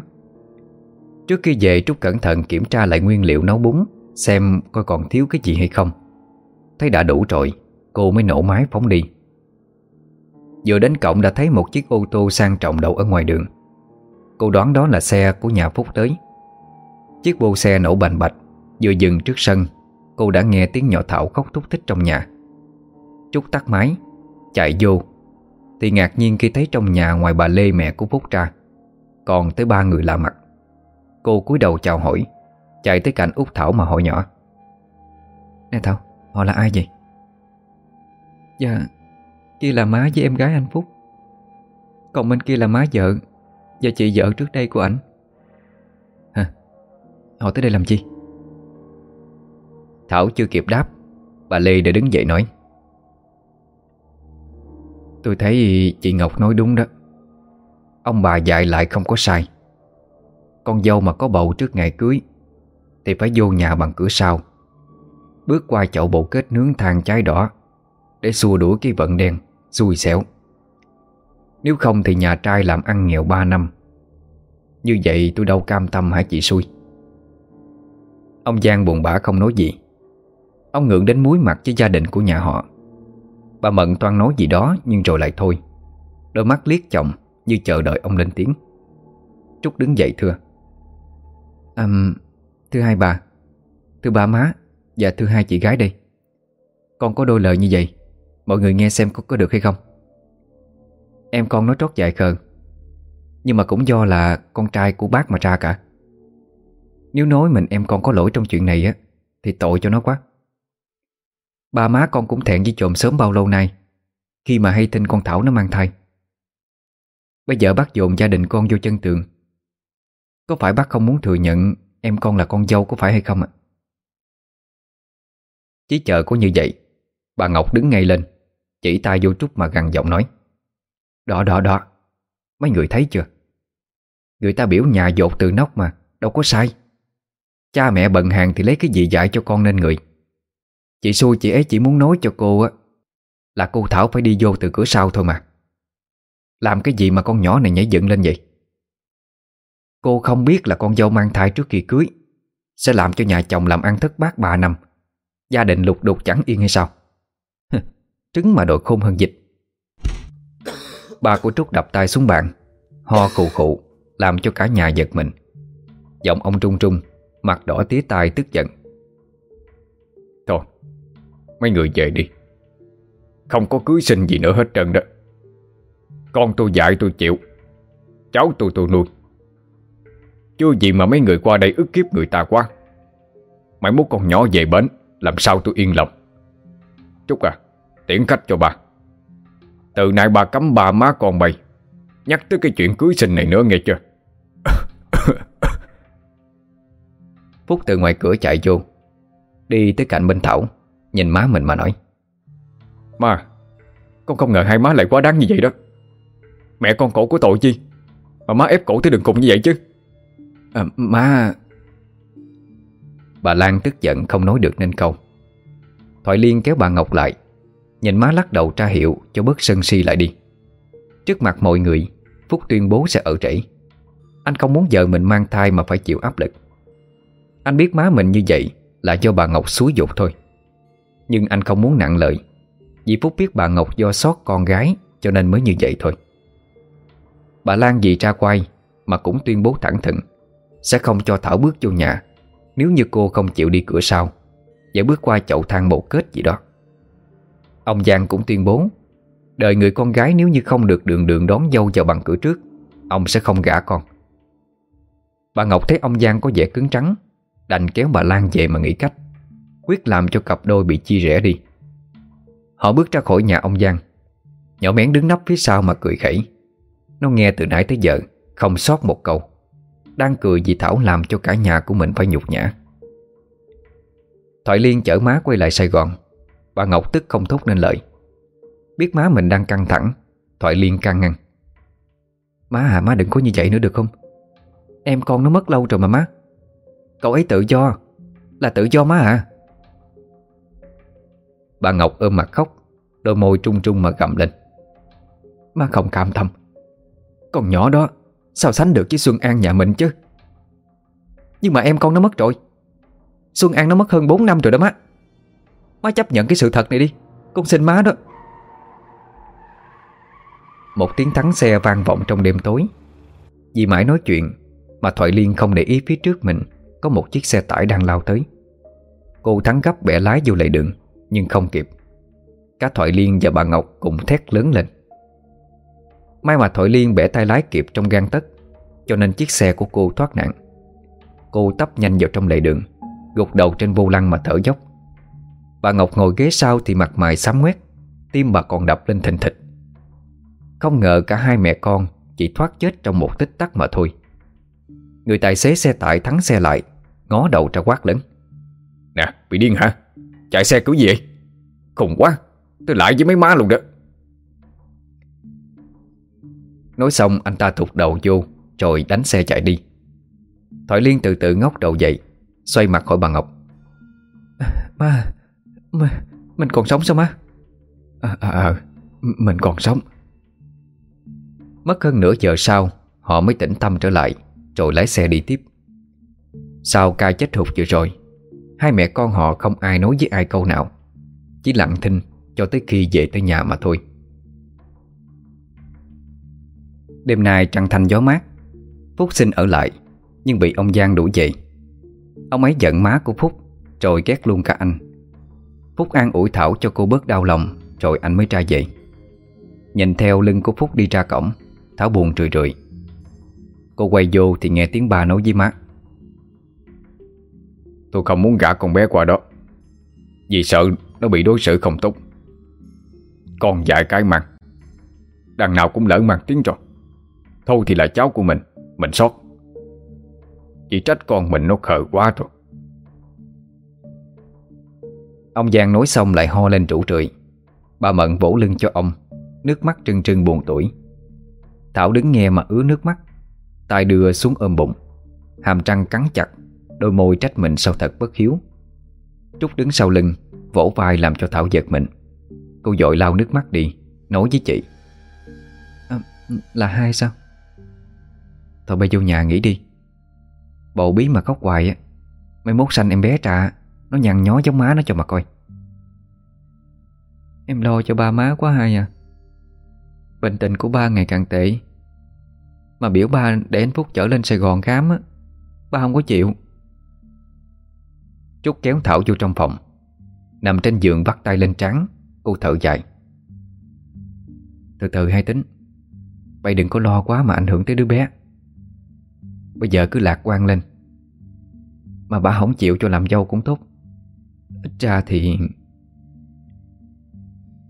Trước khi về, Trúc cẩn thận kiểm tra lại nguyên liệu nấu bún, Xem coi còn thiếu cái gì hay không. Thấy đã đủ rồi, Cô mới nổ máy phóng đi. Vừa đến cổng đã thấy một chiếc ô tô sang trọng đậu ở ngoài đường. Cô đoán đó là xe của nhà Phúc tới. Chiếc bô xe nổ bành bạch, Vừa dừng trước sân, Cô đã nghe tiếng nhỏ Thảo khóc thúc thích trong nhà. Trúc tắt máy, Chạy vô. Thì ngạc nhiên khi thấy trong nhà ngoài bà Lê mẹ của Phúc ra Còn tới ba người lạ mặt. Cô cúi đầu chào hỏi, Chạy tới cạnh út Thảo mà hỏi nhỏ. Nè Thảo, Họ là ai vậy? Dạ Kia là má với em gái anh Phúc. Còn bên kia là má vợ Và chị vợ trước đây của ảnh. Hả? Họ tới đây làm chi? Thảo chưa kịp đáp, Bà Lê đã đứng dậy nói Tôi thấy chị Ngọc nói đúng đó. Ông bà dạy lại không có sai. Con dâu mà có bầu trước ngày cưới Thì phải vô nhà bằng cửa sau. Bước qua chậu bộ kết nướng than trái đỏ Để xua đuổi cái vận đen, Xui xẻo. Nếu không thì nhà trai làm ăn nghèo 3 năm. Như vậy tôi đâu cam tâm hả chị xui? Ông Giang buồn bã không nói gì. Ông ngượng đến muối mặt với gia đình của nhà họ. Bà Mận toan nói gì đó nhưng rồi lại thôi. Đôi mắt liếc chồng như chờ đợi ông lên tiếng. Trúc đứng dậy thưa. À, Thưa hai bà. Thưa ba má Và thưa hai chị gái đây. Con có đôi lời như vậy Mọi người nghe xem có, có được hay không? Em con nói trót dài khờ Nhưng mà cũng do là con trai của bác mà ra cả. Nếu nói mình em con có lỗi trong chuyện này á Thì tội cho nó quá. Ba má con cũng thẹn với trộm sớm bao lâu nay. Khi mà hay tin con Thảo nó mang thai. Bây giờ bác dồn gia đình con vô chân tường. Có phải bác không muốn thừa nhận Em con là con dâu có phải hay không ạ? Chỉ chờ có như vậy, Bà Ngọc đứng ngay lên, Chỉ tay vô Trúc mà gằn giọng nói. Đó đó đó, Mấy người thấy chưa? Người ta biểu nhà dột từ nóc mà, Đâu có sai. Cha mẹ bận hàng thì lấy cái gì dạy cho con nên người? Chị xui chị ấy chỉ muốn nói cho cô á, Là cô Thảo phải đi vô từ cửa sau thôi mà. Làm cái gì mà con nhỏ này nhảy dựng lên vậy? Cô không biết là con dâu mang thai trước khi cưới Sẽ làm cho nhà chồng làm ăn thất bát 3 năm, Gia đình lục đục chẳng yên hay sao? Trứng mà đội khôn hơn dịch Ba của Trúc đập tay xuống bàn, Ho khụ khụ, Làm cho cả nhà giật mình. Giọng ông trung trung, Mặt đỏ tía tai tức giận. Mấy người về đi. Không có cưới sinh gì nữa hết trơn đó. Con tôi dạy tôi chịu, Cháu tôi tôi nuôi. Chưa gì mà mấy người qua đây ức kiếp người ta quá. Mày muốn con nhỏ về bến, Làm sao tôi yên lòng. Trúc à Tiễn khách cho bà. Từ nay bà cấm bà má con mày Nhắc tới cái chuyện cưới sinh này nữa nghe chưa? Phúc từ ngoài cửa chạy vô, Đi tới cạnh bên Thảo. Nhìn má mình mà nói. Má Con không ngờ hai má lại quá đáng như vậy đó. Mẹ con cổ của tội chi? Mà má ép cổ tới đường cùng như vậy chứ? À, Má Bà Lan tức giận không nói được nên câu. Thoại Liên kéo bà Ngọc lại Nhìn má lắc đầu tra hiệu cho bớt sân si lại đi. Trước mặt mọi người Phúc tuyên bố sẽ ở trễ. Anh không muốn vợ mình mang thai mà phải chịu áp lực. Anh biết má mình như vậy Là do bà Ngọc xúi dục thôi nhưng anh không muốn nặng lời. Vì Phúc biết bà Ngọc do sót con gái, Cho nên mới như vậy thôi. Bà Lan vì ra quay Mà cũng tuyên bố thẳng thừng, Sẽ không cho Thảo bước vô nhà, Nếu như cô không chịu đi cửa sau, Và bước qua chậu than một kết gì đó. Ông Giang cũng tuyên bố Đời người con gái nếu như không được đường đường đón dâu vào bằng cửa trước, Ông sẽ không gả con. Bà Ngọc thấy ông Giang có vẻ cứng trắng, Đành kéo bà Lan về mà nghĩ cách. Quyết làm cho cặp đôi bị chia rẽ đi. Họ bước ra khỏi nhà ông Giang. Nhỏ mén đứng nấp phía sau mà cười khẩy. Nó nghe từ nãy tới giờ, Không sót một câu. Đang cười vì Thảo làm cho cả nhà của mình phải nhục nhã. Thoại Liên chở má quay lại Sài Gòn. Bà Ngọc tức không thốt nên lời. Biết má mình đang căng thẳng, Thoại Liên can ngăn. Má à má đừng có như vậy nữa được không? Em con nó mất lâu rồi mà má. Cậu ấy tự do, Là tự do má à. Bà Ngọc ôm mặt khóc, Đôi môi trung trung mà gầm lên. Má không cam tâm. Con nhỏ đó, Sao sánh được với Xuân An nhà mình chứ? Nhưng mà em con nó mất rồi. Xuân An nó mất hơn 4 năm rồi đó má. Má chấp nhận cái sự thật này đi. Con xin má đó. Một tiếng thắng xe vang vọng trong đêm tối. Vì mãi nói chuyện, Mà Thoại Liên không để ý phía trước mình Có một chiếc xe tải đang lao tới. Cô thắng gấp bẻ lái vô lề đường. Nhưng không kịp. Cả Thoại Liên và bà Ngọc cùng thét lớn lên. May mà Thoại Liên bẻ tay lái kịp trong gan tất Cho nên chiếc xe của cô thoát nạn. Cô tấp nhanh vào trong lề đường, Gục đầu trên vô lăng mà thở dốc. Bà Ngọc ngồi ghế sau thì mặt mày xám ngoét, Tim bà còn đập lên thình thịch. Không ngờ cả hai mẹ con Chỉ thoát chết trong một tích tắc mà thôi. Người tài xế xe tải thắng xe lại, Ngó đầu ra quát lớn. Nè, bị điên hả? Chạy xe cứu gì vậy? Khùng quá Tôi lại với mấy má luôn đó. Nói xong anh ta thụt đầu vô Rồi đánh xe chạy đi. Thoại Liên từ từ ngóc đầu dậy Xoay mặt hỏi bà Ngọc. Má M Mình còn sống sao má? À à à Mình còn sống. Mất hơn nửa giờ sau Họ mới tỉnh tâm trở lại Rồi lái xe đi tiếp. Sau ca chết hụt vừa rồi Hai mẹ con họ không ai nói với ai câu nào. Chỉ lặng thinh Cho tới khi về tới nhà mà thôi. Đêm nay trăng thanh gió mát. Phúc xin ở lại, Nhưng bị ông Giang đuổi về. Ông ấy giận má của Phúc Rồi ghét luôn cả anh. Phúc an ủi Thảo cho cô bớt đau lòng, Rồi anh mới ra về. Nhìn theo lưng của Phúc đi ra cổng, Thảo buồn rười rượi. Cô quay vô thì nghe tiếng bà nói với má. Tôi không muốn gả con bé qua đó. Vì sợ nó bị đối xử không tốt. Con dại cái mặt. Đằng nào cũng lỡ mặt tiếng rồi Thôi thì là cháu của mình Mình sót Chỉ trách con mình nó khờ quá rồi Ông Giang nói xong lại ho lên trụ trời Bà Mận vỗ lưng cho ông, Nước mắt trưng trưng buồn tuổi Thảo đứng nghe mà ứa nước mắt. Tay đưa xuống ôm bụng, Hàm răng cắn chặt. Đôi môi trách mình sao thật bất hiếu. Trúc đứng sau lưng Vỗ vai làm cho Thảo giật mình. Cô dội lau nước mắt đi Nói với chị. À, Là hai sao? Thôi bây vô nhà nghỉ đi. Bầu bí mà khóc hoài á Mấy mốt sanh em bé trà Nó nhăn nhó giống má nó cho mà coi. Em lo cho ba má quá hai à? Bệnh tình của ba ngày càng tệ. Mà biểu ba để anh Phúc chở lên Sài Gòn khám á Ba không có chịu Trúc kéo Thảo vô trong phòng. Nằm trên giường vắt tay lên trán, Cô thở dài. Từ từ hay tính Bây đừng có lo quá mà ảnh hưởng tới đứa bé. Bây giờ cứ lạc quan lên. Mà bà không chịu cho làm dâu cũng tốt. Ít ra thì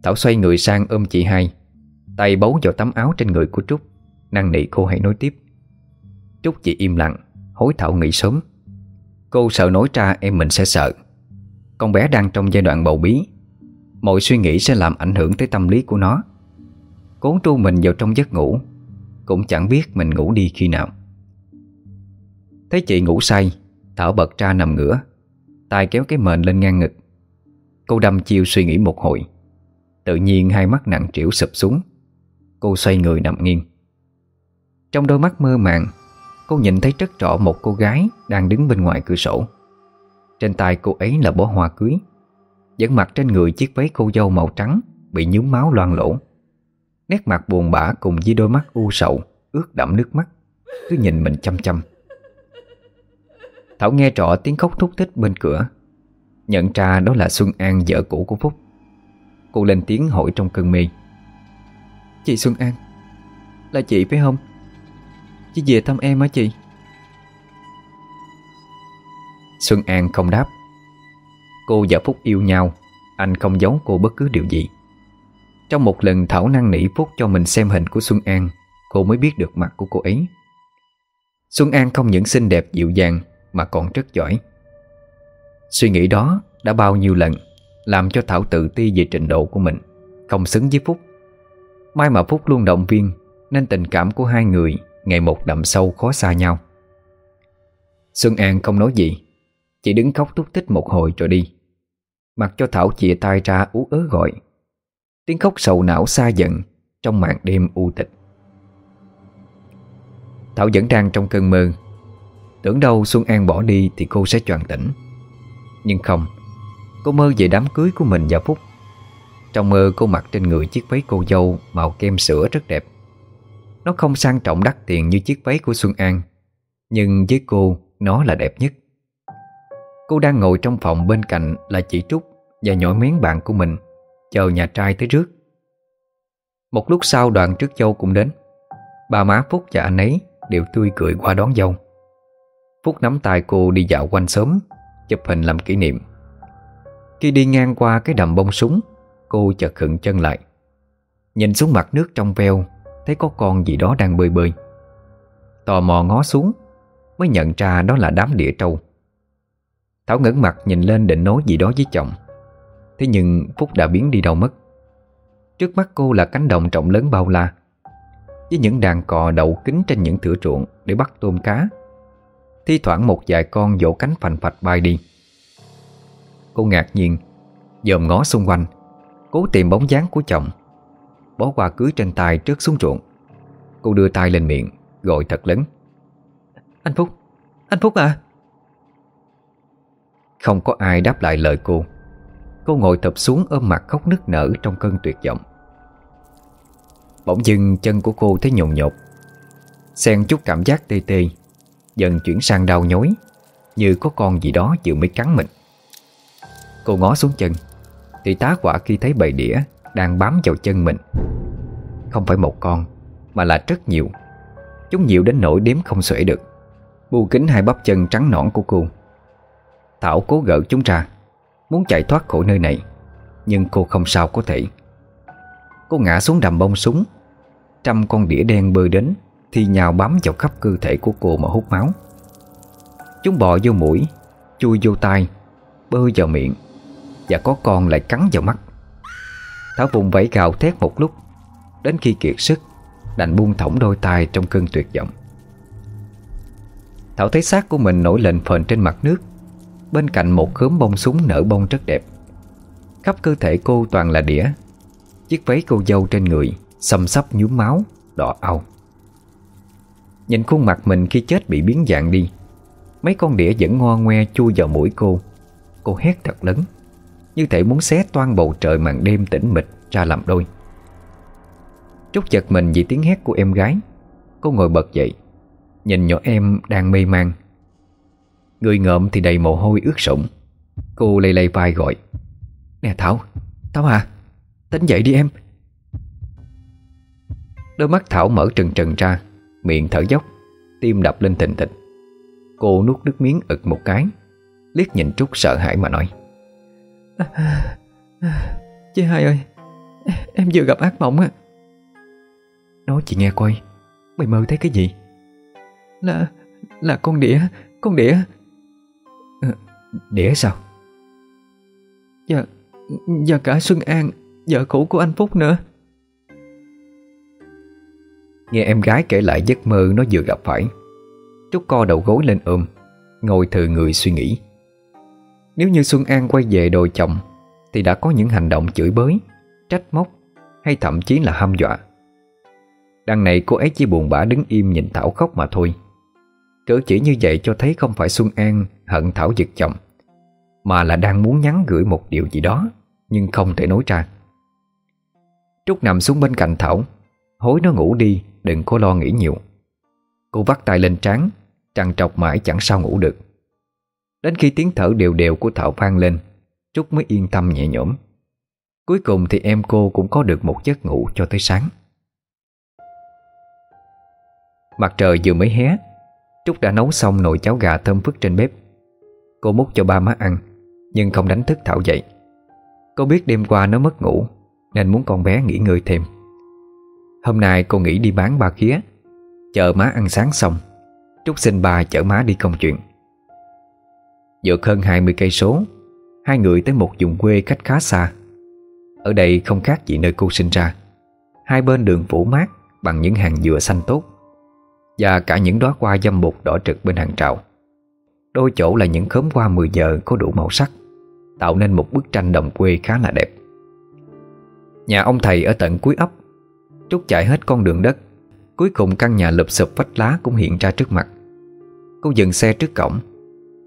Thảo xoay người sang ôm chị hai, Tay bấu vào tấm áo trên người của Trúc Năng nị cô hãy nói tiếp. Trúc chỉ im lặng, Hối Thảo nghỉ sớm. Cô sợ nói ra em mình sẽ sợ. Con bé đang trong giai đoạn bầu bí. Mọi suy nghĩ sẽ làm ảnh hưởng tới tâm lý của nó. Cố tru mình vào trong giấc ngủ, Cũng chẳng biết mình ngủ đi khi nào. Thấy chị ngủ say, Thảo bật ra nằm ngửa, tay kéo cái mền lên ngang ngực. Cô đâm chiêu suy nghĩ một hồi. Tự nhiên hai mắt nặng trĩu sụp xuống. Cô xoay người nằm nghiêng. Trong đôi mắt mơ màng Cô nhìn thấy rất rõ một cô gái Đang đứng bên ngoài cửa sổ. Trên tay cô ấy là bó hoa cưới. Dẫn mặt trên người chiếc váy cô dâu màu trắng, Bị nhúm máu loang lỗ Nét mặt buồn bã cùng với đôi mắt u sầu, Ướt đẫm nước mắt. Cứ nhìn mình chăm chăm. Thảo nghe rõ tiếng khóc thúc thích bên cửa. Nhận ra đó là Xuân An, vợ cũ của Phúc. Cô lên tiếng hỏi trong cơn mê. Chị Xuân An, Là chị phải không? Chứ về thăm em hả chị? Xuân An không đáp. Cô và Phúc yêu nhau, Anh không giấu cô bất cứ điều gì. Trong một lần Thảo năn nỉ Phúc cho mình xem hình của Xuân An, Cô mới biết được mặt của cô ấy. Xuân An không những xinh đẹp dịu dàng, Mà còn rất giỏi. Suy nghĩ đó đã bao nhiêu lần, Làm cho Thảo tự ti về trình độ của mình, Không xứng với Phúc. May mà Phúc luôn động viên, Nên tình cảm của hai người Ngày một đậm sâu khó xa nhau. Xuân An không nói gì, Chỉ đứng khóc thúc tích một hồi rồi đi. Mặc cho Thảo chìa tay ra ú ớ gọi. Tiếng khóc sầu não xa giận Trong màn đêm u tịch. Thảo vẫn đang trong cơn mơ. Tưởng đâu Xuân An bỏ đi Thì cô sẽ choàng tỉnh. Nhưng không, Cô mơ về đám cưới của mình và Phúc. Trong mơ cô mặc trên người chiếc váy cô dâu Màu kem sữa rất đẹp. Nó không sang trọng đắt tiền như chiếc váy của Xuân An Nhưng với cô Nó là đẹp nhất. Cô đang ngồi trong phòng bên cạnh Là chị Trúc và nhỏ miếng bạn của mình Chờ nhà trai tới trước. Một lúc sau đoàn trước châu cũng đến. Bà má Phúc và anh ấy Đều tươi cười qua đón dâu. Phúc nắm tay cô đi dạo quanh sớm, Chụp hình làm kỷ niệm. Khi đi ngang qua cái đầm bông súng Cô chợt khựng chân lại. Nhìn xuống mặt nước trong veo Thấy có con gì đó đang bơi bơi. Tò mò ngó xuống, Mới nhận ra đó là đám đĩa trâu. Thảo ngẩng mặt nhìn lên định nói gì đó với chồng. Thế nhưng Phúc đã biến đi đâu mất. Trước mắt cô là cánh đồng rộng lớn bao la, Với những đàn cò đậu kính trên những thửa ruộng Để bắt tôm cá. Thi thoảng một vài con vỗ cánh phành phạch bay đi. Cô ngạc nhiên, Dòm ngó xung quanh, Cố tìm bóng dáng của chồng. Bó quà cưới trên tay trước xuống ruộng Cô đưa tay lên miệng Gọi thật lớn. Anh Phúc, anh Phúc à? Không có ai đáp lại lời cô. Cô ngồi tập xuống ôm mặt khóc nức nở Trong cơn tuyệt vọng. Bỗng dưng chân của cô thấy nhồn nhột. Xen chút cảm giác tê tê Dần chuyển sang đau nhói Như có con gì đó chịu mới cắn mình. Cô ngó xuống chân Thì tá quả khi thấy bầy đĩa đang bám vào chân mình. Không phải một con, Mà là rất nhiều. Chúng nhiều đến nỗi đếm không xuể được. Bu kính hai bắp chân trắng nõn của cô. Thảo cố gỡ chúng ra, Muốn chạy thoát khỏi nơi này, Nhưng cô không sao có thể. Cô ngã xuống đầm bông súng. Trăm con đĩa đen bơi đến, Thì nhào bám vào khắp cơ thể của cô mà hút máu. Chúng bò vô mũi, Chui vô tai, Bơi vào miệng, Và có con lại cắn vào mắt. Thảo vùng vẫy gào thét một lúc. Đến khi kiệt sức, Đành buông thõng đôi tay trong cơn tuyệt vọng. Thảo thấy xác của mình nổi lên phền trên mặt nước. Bên cạnh một khóm bông súng nở bông rất đẹp. Khắp cơ thể cô toàn là đĩa. Chiếc váy cô dâu trên người, Xăm sắp nhuốm máu, Đỏ ao. Nhìn khuôn mặt mình khi chết bị biến dạng đi, Mấy con đĩa vẫn ngoan ngoe chui vào mũi cô. Cô hét thật lớn. Như thể muốn xé toan bầu trời màn đêm tĩnh mịch ra làm đôi. Trúc giật mình vì tiếng hét của em gái. Cô ngồi bật dậy, Nhìn nhỏ em đang mê man. Người ngợm thì đầy mồ hôi ướt sũng. Cô lây lây vai gọi, Nè Thảo Thảo à Tính dậy đi em. Đôi mắt Thảo mở trừng trừng ra, Miệng thở dốc, Tim đập lên thình thịch. Cô nuốt nước miếng ực một cái, Liếc nhìn Trúc sợ hãi mà nói Chị hai ơi Em vừa gặp ác mộng á. Nói chị nghe coi Mày mơ thấy cái gì? Là Là con đĩa Con đĩa. Đĩa sao? Dạ Và cả Xuân An Vợ cũ của anh Phúc nữa. Nghe em gái kể lại giấc mơ nó vừa gặp phải Trúc co đầu gối lên ôm Ngồi thừ người suy nghĩ nếu như Xuân An quay về đồi chồng, Thì đã có những hành động chửi bới, Trách móc, Hay thậm chí là hăm dọa. Đằng này cô ấy chỉ buồn bã đứng im nhìn Thảo khóc mà thôi. Cử chỉ như vậy cho thấy không phải Xuân An hận Thảo giật chồng, Mà là đang muốn nhắn gửi một điều gì đó, Nhưng không thể nói ra. Trúc nằm xuống bên cạnh Thảo, Hối nó ngủ đi, Đừng có lo nghĩ nhiều. Cô vắt tay lên trán, Trằn trọc mãi chẳng sao ngủ được. Đến khi tiếng thở đều đều của Thảo vang lên, Trúc mới yên tâm nhẹ nhõm. Cuối cùng thì em cô cũng có được một giấc ngủ cho tới sáng. Mặt trời vừa mới hé, Trúc đã nấu xong nồi cháo gà thơm phức trên bếp. Cô múc cho ba má ăn, Nhưng không đánh thức Thảo dậy. Cô biết đêm qua nó mất ngủ, Nên muốn con bé nghỉ ngơi thêm. Hôm nay cô nghĩ đi bán ba khía. Chờ má ăn sáng xong, Trúc xin bà chở má đi công chuyện. Dược hơn 20 cây số, Hai người tới một vùng quê cách khá xa. Ở đây không khác gì nơi cô sinh ra. Hai bên đường phủ mát Bằng những hàng dừa xanh tốt. Và cả những đóa hoa dâm bụt đỏ trực bên hàng trào. Đôi chỗ là những khóm hoa 10 giờ có đủ màu sắc, Tạo nên một bức tranh đồng quê khá là đẹp. Nhà ông thầy ở tận cuối ấp, Trúc chạy hết con đường đất. Cuối cùng căn nhà lụp sụp vách lá cũng hiện ra trước mặt. Cô dừng xe trước cổng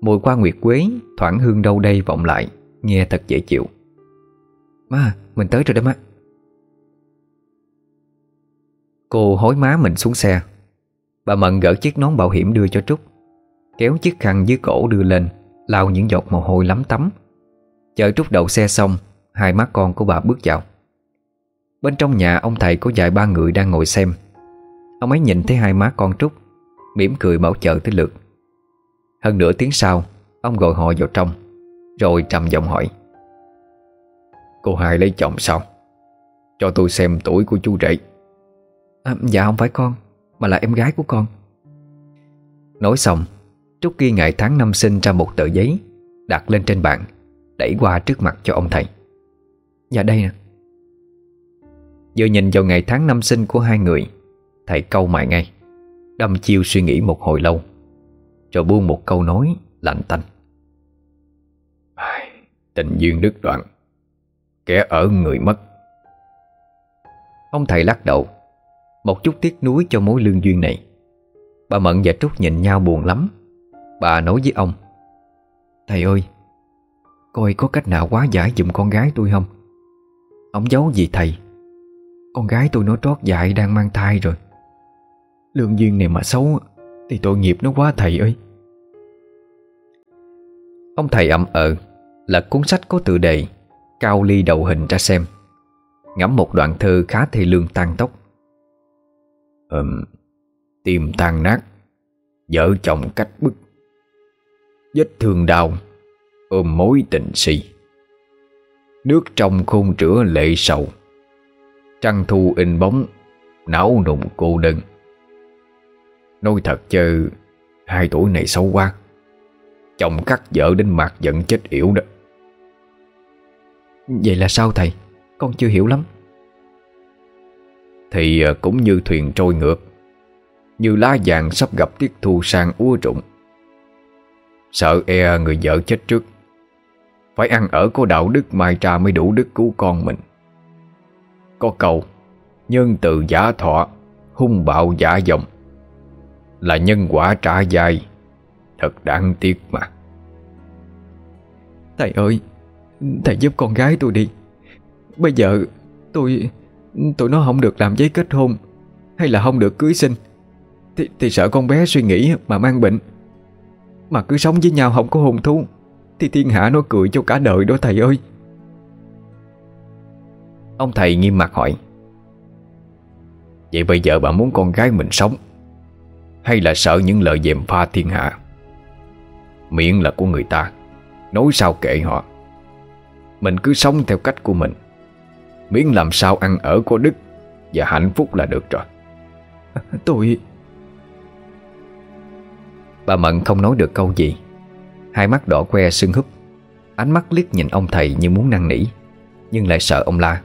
Mùi qua nguyệt quế Thoảng hương đâu đây vọng lại Nghe thật dễ chịu. Má, mình tới rồi đó má Cô hối má mình xuống xe. Bà Mận gỡ chiếc nón bảo hiểm đưa cho Trúc Kéo chiếc khăn dưới cổ đưa lên lau những giọt mồ hôi lắm tắm. Chờ Trúc đậu xe xong Hai má con của bà bước vào. Bên trong nhà ông thầy có vài ba người đang ngồi xem. Ông ấy nhìn thấy hai má con Trúc mỉm cười bảo trợ tới lượt. Hơn nửa tiếng sau Ông gọi họ vào trong Rồi trầm giọng hỏi. Cô hai lấy chồng sao? Cho tôi xem tuổi của chú rể. À, Dạ không phải con Mà là em gái của con. Nói xong Trúc ghi ngày tháng năm sinh ra một tờ giấy Đặt lên trên bàn Đẩy qua trước mặt cho ông thầy. Dạ đây nè Vừa nhìn vào ngày tháng năm sinh của hai người Thầy câu mày ngay Đâm chiêu suy nghĩ một hồi lâu rồi buông một câu nói lạnh tanh. Tình duyên đứt đoạn, Kẻ ở người mất. Ông thầy lắc đầu, Một chút tiếc nuối cho mối lương duyên này. Bà Mận và Trúc nhìn nhau buồn lắm. Bà nói với ông, Thầy ơi, Coi có cách nào quá giải dùm con gái tôi không? Ông giấu gì thầy? Con gái tôi nó trót dại đang mang thai rồi. Lương duyên này mà xấu thì tội nghiệp nó quá, thầy ơi. Ông thầy ậm ờ Lật cuốn sách có tựa đề Cao ly đầu hình ra xem, Ngắm một đoạn thơ khá thê lương tan tốc Ừm Tim tan nát, Vợ chồng cách bức, Vết thương đau, Ôm mối tình si. Nước trong khôn rửa lệ sầu, Trăng thu in bóng, Não nùng cô đơn. Nói thật chứ Hai tuổi này xấu quá. Chồng cắt vợ đến mặt giận chết yểu đó. Vậy là sao thầy? Con chưa hiểu lắm. Thì à, cũng như thuyền trôi ngược Như lá vàng sắp gặp tiết thu sang úa rụng. Sợ e người vợ chết trước. Phải ăn ở có đạo đức mai tra mới đủ đức cứu con mình. Có câu Nhân từ giả thọ Hung bạo giả dòng Là nhân quả trả dài. Thật đáng tiếc mà. Thầy ơi Thầy giúp con gái tôi đi. Bây giờ tôi Tụi nó không được làm giấy kết hôn Hay là không được cưới sinh. Thì, thì sợ con bé suy nghĩ mà mang bệnh. Mà cứ sống với nhau không có hôn thú Thì thiên hạ nó cười cho cả đời đó thầy ơi. Ông thầy nghiêm mặt hỏi. Vậy bây giờ bà muốn con gái mình sống Hay là sợ những lời dèm pha thiên hạ? Miệng là của người ta Nói sao kệ họ? Mình cứ sống theo cách của mình. Miễn làm sao ăn ở có đức Và hạnh phúc là được rồi. Tôi Bà Mận không nói được câu gì. Hai mắt đỏ que sưng húp. Ánh mắt liếc nhìn ông thầy như muốn năn nỉ Nhưng lại sợ ông la.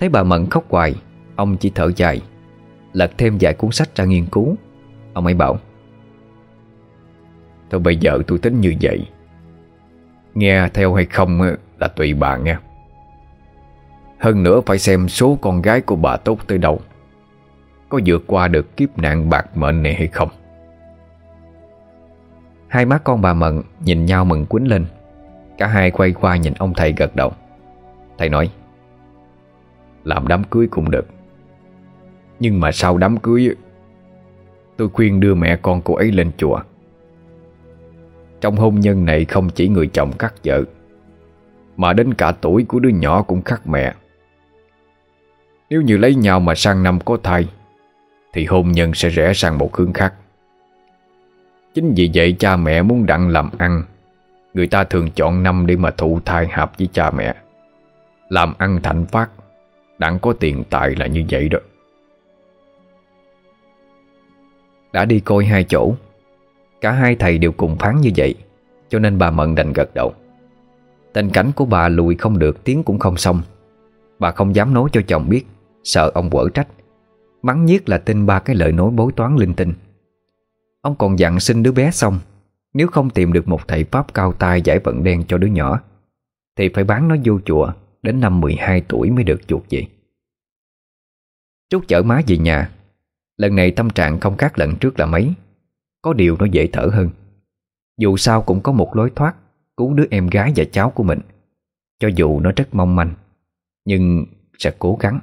Thấy bà Mận khóc hoài Ông chỉ thở dài Lật thêm vài cuốn sách ra nghiên cứu. Ông ấy bảo, Thôi bây giờ tôi tính như vậy. Nghe theo hay không là tùy bà nghe. Hơn nữa phải xem số con gái của bà tốt tới đâu. Có vượt qua được kiếp nạn bạc mệnh này hay không? Hai má con bà Mận nhìn nhau mừng quýnh lên. Cả hai quay qua nhìn ông thầy gật đầu. Thầy nói, Làm đám cưới cũng được. Nhưng mà sau đám cưới, Tôi khuyên đưa mẹ con cô ấy lên chùa. Trong hôn nhân này không chỉ người chồng cắt vợ, Mà đến cả tuổi của đứa nhỏ cũng khắc mẹ. Nếu như lấy nhau mà sang năm có thai, Thì hôn nhân sẽ rẽ sang một hướng khác. Chính vì vậy cha mẹ muốn đặng làm ăn. Người ta thường chọn năm để mà thụ thai hợp với cha mẹ. Làm ăn thạnh phát, Đặng có tiền tài là như vậy đó. Đã đi coi hai chỗ. Cả hai thầy đều cùng phán như vậy, Cho nên bà Mận đành gật đầu. Tình cảnh của bà lùi không được, Tiếng cũng không xong. Bà không dám nói cho chồng biết, Sợ ông quở trách. Mắng nhiếc là tin ba cái lời nói bối toán linh tinh. Ông còn dặn sinh đứa bé xong, Nếu không tìm được một thầy Pháp cao tay giải vận đen cho đứa nhỏ, Thì phải bán nó vô chùa Đến năm 12 tuổi mới được chuột vậy Trúc chở má về nhà Lần này tâm trạng không khác lần trước là mấy. Có điều nó dễ thở hơn. Dù sao cũng có một lối thoát Cứu đứa em gái và cháu của mình. Cho dù nó rất mong manh Nhưng sẽ cố gắng.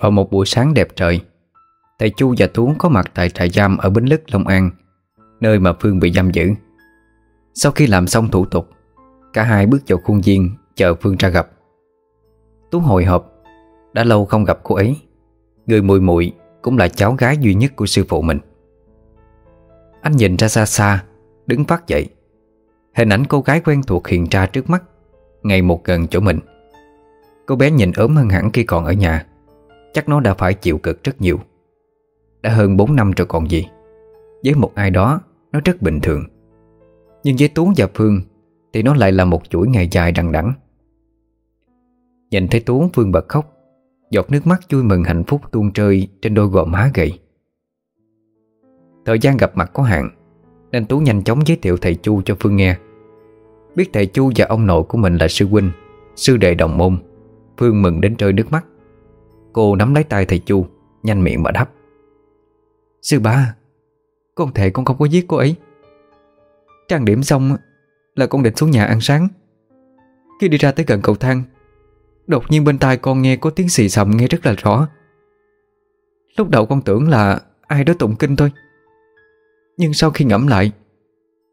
Vào một buổi sáng đẹp trời Thầy Chu và Tuấn có mặt tại trại giam ở Bến Lức, Long An. Nơi mà Phương bị giam giữ. Sau khi làm xong thủ tục, Cả hai bước vào khuôn viên Chờ Phương ra gặp. Tú hồi hộp, Đã lâu không gặp cô ấy, Người mùi mùi cũng là cháu gái duy nhất của sư phụ mình. Anh nhìn ra xa xa, Đứng phát dậy. Hình ảnh cô gái quen thuộc hiện ra trước mắt Ngày một gần chỗ mình. Cô bé nhìn ốm hơn hẳn khi còn ở nhà, Chắc nó đã phải chịu cực rất nhiều. Đã hơn 4 năm rồi còn gì, Với một ai đó nó rất bình thường. Nhưng với Tú và Phương Thì nó lại là một chuỗi ngày dài đằng đẵng. Nhìn thấy Tú, Phương bật khóc, Giọt nước mắt vui mừng hạnh phúc tuôn rơi Trên đôi gò má gầy. Thời gian gặp mặt có hạn Nên Tú nhanh chóng giới thiệu thầy Chu cho Phương nghe. Biết thầy Chu và ông nội của mình là sư huynh, Sư đệ đồng môn, Phương mừng đến rơi nước mắt. Cô nắm lấy tay thầy Chu, Nhanh miệng mà đáp. Sư ba con thề con không có giết cô ấy. Trang điểm xong Là con định xuống nhà ăn sáng. Khi đi ra tới gần cầu thang Đột nhiên bên tai con nghe có tiếng xì xầm nghe rất là rõ. Lúc đầu con tưởng là Ai đó tụng kinh thôi Nhưng sau khi ngẫm lại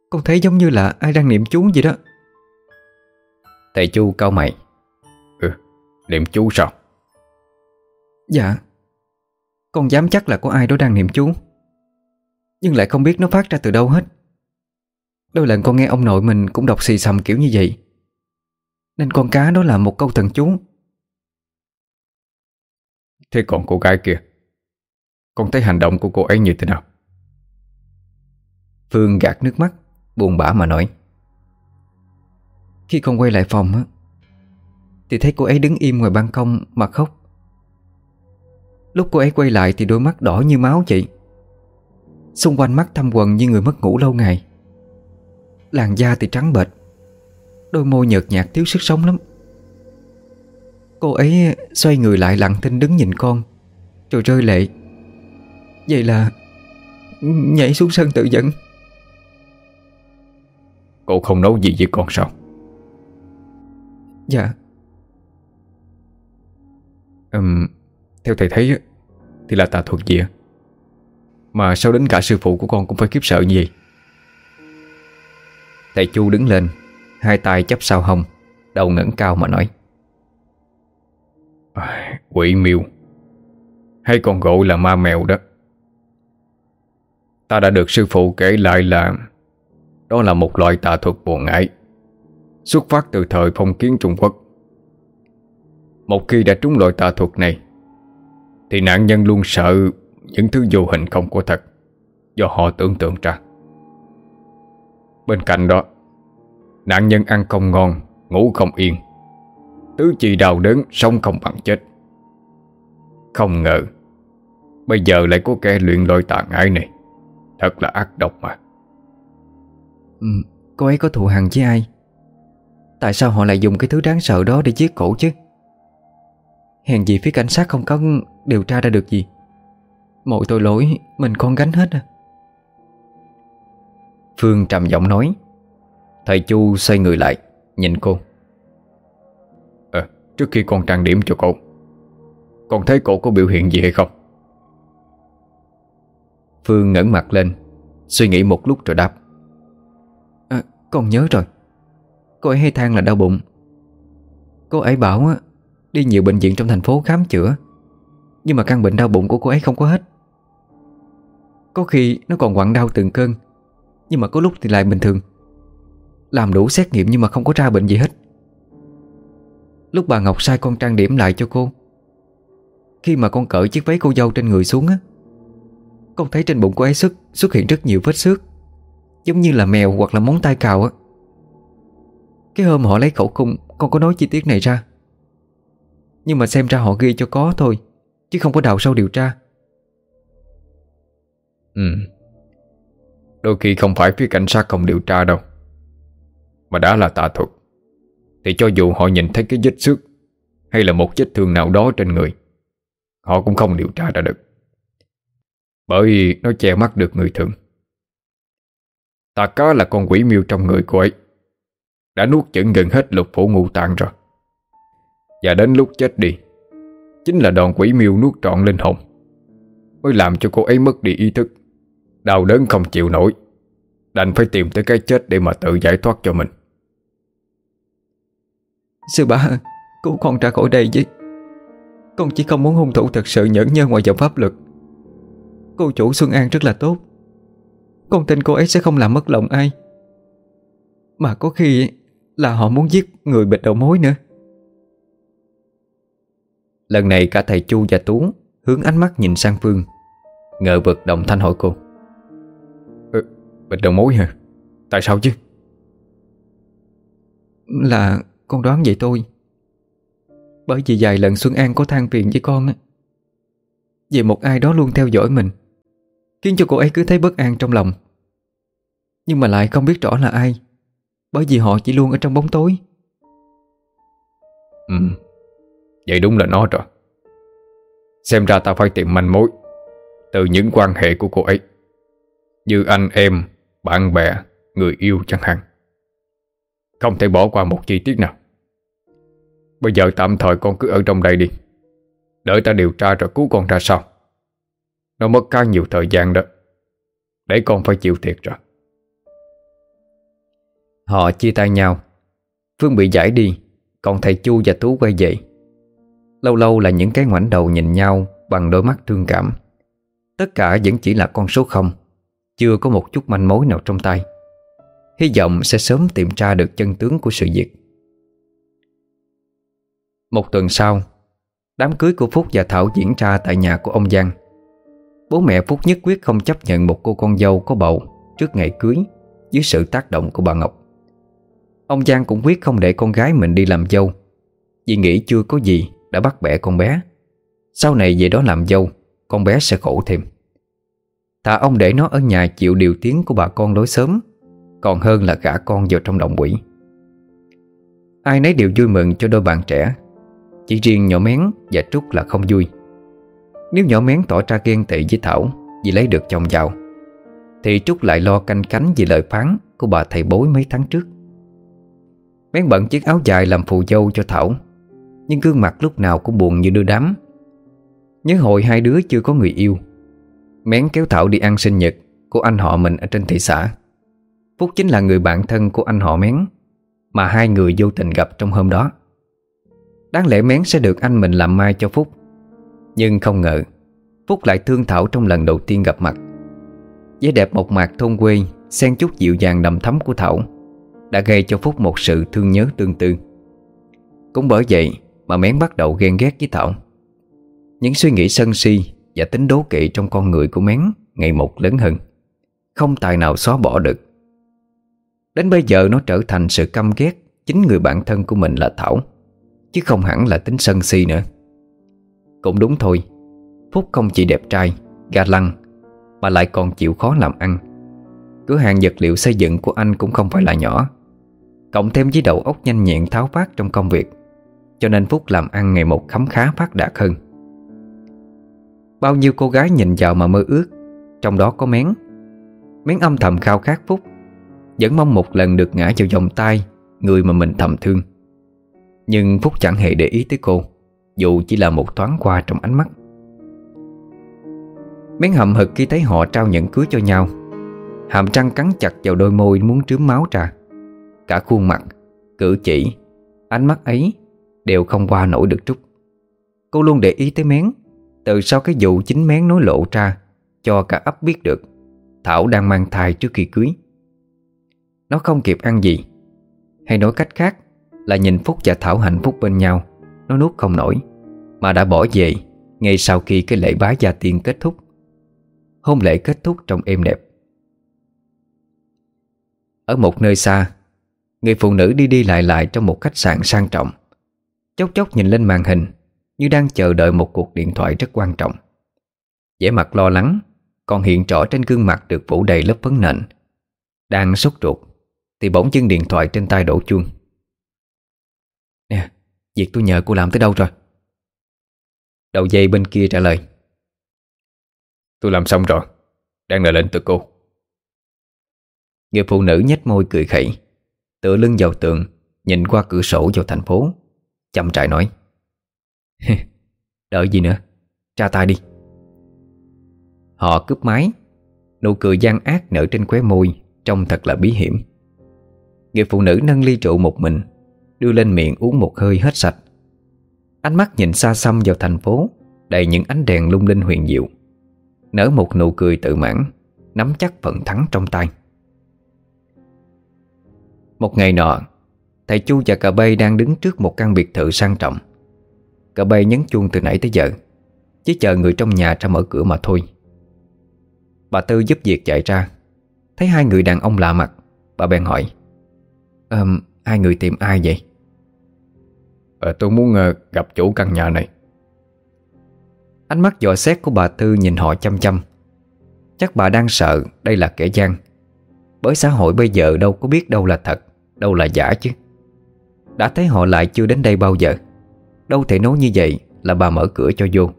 Con thấy giống như là ai đang niệm chú vậy đó. Thầy Chu cao mày. Ừ, niệm chú sao? Dạ Con dám chắc là có ai đó đang niệm chú Nhưng lại không biết nó phát ra từ đâu hết. Đôi lần con nghe ông nội mình cũng đọc xì xầm kiểu như vậy. Nên con cá đó là một câu thần chú. Thế còn cô gái kia? Con thấy hành động của cô ấy như thế nào? Phương gạt nước mắt Buồn bã mà nói. Khi con quay lại phòng á Thì thấy cô ấy đứng im ngoài ban công mà khóc. Lúc cô ấy quay lại thì đôi mắt đỏ như máu chị Xung quanh mắt thâm quần như người mất ngủ lâu ngày. Làn da thì trắng bệch Đôi môi nhợt nhạt thiếu sức sống lắm. Cô ấy xoay người lại lặng thinh đứng nhìn con Rồi rơi lệ. Vậy là Nhảy xuống sân tự dẫn. Cô không nói gì với con sao? Dạ. Um, Theo thầy thấy Thì là tà thuật gì ạ mà sao đến cả sư phụ của con cũng phải kiếp sợ như vậy? Thầy Chu đứng lên Hai tay chắp sau hông Đầu ngẩng cao mà nói. À, Quỷ miêu. Hay còn gọi là ma mèo đó. Ta đã được sư phụ kể lại là Đó là một loại tà thuật buồn ngại Xuất phát từ thời phong kiến Trung Quốc. Một khi đã trúng loại tà thuật này Thì nạn nhân luôn sợ những thứ vô hình không có thật Do họ tưởng tượng ra. Bên cạnh đó Nạn nhân ăn không ngon Ngủ không yên. Tứ chi đau đớn sống không bằng chết. Không ngờ Bây giờ lại có kẻ luyện lôi tà ái này. Thật là ác độc mà. Ừ, Cô ấy có thù hằn với ai? Tại sao họ lại dùng cái thứ đáng sợ đó để giết cổ chứ? Hèn gì phía cảnh sát không có điều tra ra được gì? Mọi tội lỗi mình con gánh hết à? Phương trầm giọng nói. Thầy Chu xoay người lại Nhìn cô. À, Trước khi con trang điểm cho cô Con thấy cô có biểu hiện gì hay không? Phương ngẩng mặt lên Suy nghĩ một lúc rồi đáp. À, Con nhớ rồi. Cô ấy hay than là đau bụng. Cô ấy bảo á Đi nhiều bệnh viện trong thành phố khám chữa. Nhưng mà căn bệnh đau bụng của cô ấy không có hết có khi nó còn quặn đau từng cơn, Nhưng mà có lúc thì lại bình thường. Làm đủ xét nghiệm nhưng mà không có ra bệnh gì hết. Lúc bà Ngọc sai con trang điểm lại cho cô, Khi mà con cởi chiếc váy cô dâu trên người xuống á, Con thấy trên bụng cô ấy xuất xuất hiện rất nhiều vết xước, Giống như là mèo hoặc là móng tay cào á. Cái hôm họ lấy khẩu cung, Con có nói chi tiết này ra. Nhưng mà xem ra họ ghi cho có thôi, Chứ không có đào sâu điều tra. Ừ. Đôi khi không phải phía cảnh sát không điều tra đâu, Mà đã là tà thuật. Thì cho dù họ nhìn thấy cái vết xước Hay là một vết thương nào đó trên người, Họ cũng không điều tra ra được. Bởi nó che mắt được người thường. Tà cá là con quỷ miêu trong người cô ấy. Đã nuốt chửng gần hết lục phủ ngũ tạng rồi. Và đến lúc chết đi, Chính là đòn quỷ miêu nuốt trọn linh hồn, Mới làm cho cô ấy mất đi ý thức. Đau đớn không chịu nổi. Đành phải tìm tới cái chết để mà tự giải thoát cho mình. Sư bá Cứu con ra khỏi đây chứ Con chỉ không muốn hung thủ thật sự nhẫn nhơ ngoài dòng pháp luật. Cô chủ Xuân An rất là tốt. Con tin cô ấy sẽ không làm mất lòng ai. Mà có khi Là họ muốn giết người bịt đầu mối nữa. Lần này cả thầy Chu và Tú Hướng ánh mắt nhìn sang Phương Ngờ vực đồng thanh hỏi cô Bịt đầu mối hả? Tại sao chứ? Là con đoán vậy thôi. Bởi vì vài lần Xuân An có than phiền với con á Về một ai đó luôn theo dõi mình Khiến cho cô ấy cứ thấy bất an trong lòng. Nhưng mà lại không biết rõ là ai Bởi vì họ chỉ luôn ở trong bóng tối. Ừ Vậy đúng là nó rồi. Xem ra ta phải tìm manh mối Từ những quan hệ của cô ấy. Như anh em, bạn bè, người yêu chẳng hạn. Không thể bỏ qua một chi tiết nào. Bây giờ tạm thời con cứ ở trong đây đi. Đợi ta điều tra rồi cứu con ra sau. Nó mất khá nhiều thời gian đó. Để con phải chịu thiệt rồi. Họ chia tay nhau. Phương bị giải đi Còn thầy Chu và Tú quay về. Lâu lâu là những cái ngoảnh đầu nhìn nhau Bằng đôi mắt thương cảm. Tất cả vẫn chỉ là con số không. Chưa có một chút manh mối nào trong tay. Hy vọng sẽ sớm tìm ra được chân tướng của sự việc. Một tuần sau, Đám cưới của Phúc và Thảo diễn ra tại nhà của ông Giang. Bố mẹ Phúc nhất quyết không chấp nhận một cô con dâu có bầu Trước ngày cưới Dưới sự tác động của bà Ngọc. Ông Giang cũng quyết không để con gái mình đi làm dâu, Vì nghĩ chưa có gì đã bắt bẻ con bé. Sau này về đó làm dâu, Con bé sẽ khổ thêm. Thà ông để nó ở nhà chịu điều tiếng của bà con lối sớm, Còn hơn là gả con vào trong động quỷ. Ai nấy đều vui mừng cho đôi bạn trẻ. Chỉ riêng nhỏ mén và Trúc là không vui. Nếu nhỏ mén tỏ ra ghen tị với Thảo Vì lấy được chồng giàu, Thì Trúc lại lo canh cánh vì lời phán Của bà thầy bối mấy tháng trước. Mén bận chiếc áo dài làm phù dâu cho Thảo, Nhưng gương mặt lúc nào cũng buồn như đưa đám. Nhớ hồi hai đứa chưa có người yêu Mén kéo Thảo đi ăn sinh nhật Của anh họ mình ở trên thị xã. Phúc chính là người bạn thân của anh họ Mén, Mà hai người vô tình gặp trong hôm đó. Đáng lẽ Mén sẽ được anh mình làm mai cho Phúc. Nhưng không ngờ, Phúc lại thương Thảo trong lần đầu tiên gặp mặt. Với đẹp một mạc thôn quê, Xen chút dịu dàng đầm thắm của Thảo, Đã gây cho Phúc một sự thương nhớ tương tư. Cũng bởi vậy mà Mén bắt đầu ghen ghét với Thảo. Những suy nghĩ sân si và tính đố kỵ trong con người của Mén Ngày một lớn hơn. Không tài nào xóa bỏ được. Đến bây giờ nó trở thành sự căm ghét Chính người bạn thân của mình là Thảo Chứ không hẳn là tính sân si nữa. Cũng đúng thôi Phúc không chỉ đẹp trai, ga lăng Mà lại còn chịu khó làm ăn. Cửa hàng vật liệu xây dựng của anh cũng không phải là nhỏ Cộng thêm với đầu óc nhanh nhẹn tháo phát trong công việc Cho nên Phúc làm ăn ngày một khấm khá phát đạt hơn. Bao nhiêu cô gái nhìn vào mà mơ ước Trong đó có Mén. Mén âm thầm khao khát Phúc Vẫn mong một lần được ngã vào vòng tay Người mà mình thầm thương. Nhưng Phúc chẳng hề để ý tới cô Dù chỉ là một thoáng qua trong ánh mắt. Mén hậm hực khi thấy họ trao nhẫn cưới cho nhau. Hàm răng cắn chặt vào đôi môi muốn trướm máu ra. Cả khuôn mặt, cử chỉ, ánh mắt ấy Đều không qua nổi được Trúc Cô luôn để ý tới Mén từ sau cái vụ chính Mén nói lộ ra, Cho cả ấp biết được, Thảo đang mang thai trước khi cưới. Nó không kịp ăn gì, Hay nói cách khác Là nhìn Phúc và Thảo hạnh phúc bên nhau, Nó nuốt không nổi, Mà đã bỏ về Ngay sau khi cái lễ bái gia tiên kết thúc. Hôn lễ kết thúc trong êm đẹp. Ở một nơi xa, Người phụ nữ đi đi lại lại trong một khách sạn sang trọng, Chốc chốc nhìn lên màn hình. Như đang chờ đợi một cuộc điện thoại rất quan trọng. Vẻ mặt lo lắng Còn hiện rõ trên gương mặt được phủ đầy lớp phấn nền. Đang sốt ruột Thì bỗng chân điện thoại trên tay đổ chuông. Nè Việc tôi nhờ cô làm tới đâu rồi? Đầu dây bên kia trả lời. Tôi làm xong rồi Đang đợi lệnh từ cô. Người phụ nữ nhếch môi cười khẩy Tựa lưng vào tường Nhìn qua cửa sổ vào thành phố Chăm trại nói Đợi gì nữa? Tra tay đi. Họ cướp máy. Nụ cười gian ác nở trên khóe môi, Trông thật là bí hiểm. Người phụ nữ nâng ly rượu một mình, Đưa lên miệng uống một hơi hết sạch. Ánh mắt nhìn xa xăm vào thành phố, Đầy những ánh đèn lung linh huyền diệu. Nở một nụ cười tự mãn, Nắm chắc phần thắng trong tay. Một ngày nọ, Thầy Chu và cà bê đang đứng trước một căn biệt thự sang trọng. Cà bay nhấn chuông từ nãy tới giờ Chỉ chờ người trong nhà ra mở cửa mà thôi. Bà Tư giúp việc chạy ra Thấy hai người đàn ông lạ mặt Bà bèn hỏi Ờ, hai người tìm ai vậy? Ờ, tôi muốn uh, gặp chủ căn nhà này. Ánh mắt dò xét của bà Tư nhìn họ chăm chăm. Chắc bà đang sợ đây là kẻ gian Bởi xã hội bây giờ đâu có biết đâu là thật Đâu là giả chứ. Đã thấy họ lại chưa đến đây bao giờ Đâu thể nói như vậy là bà mở cửa cho vô.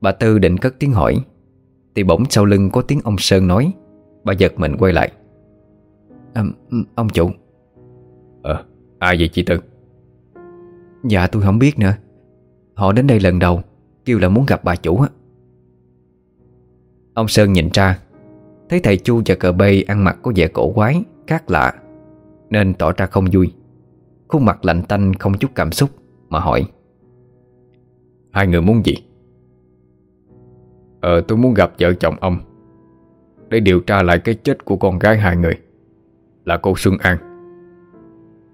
Bà Tư định cất tiếng hỏi. Thì bỗng sau lưng có tiếng ông Sơn nói. Bà giật mình quay lại. À, Ông chủ. Ờ, ai vậy chị Tư? Dạ tôi không biết nữa. Họ đến đây lần đầu Kêu là muốn gặp bà chủ á. Ông Sơn nhìn ra. Thấy thầy Chu và cờ bay ăn mặc có vẻ cổ quái Khác lạ Nên tỏ ra không vui. Khuôn mặt lạnh tanh không chút cảm xúc mà hỏi. Hai người muốn gì? Ờ tôi muốn gặp vợ chồng ông, Để điều tra lại cái chết của con gái hai người, Là cô Xuân An.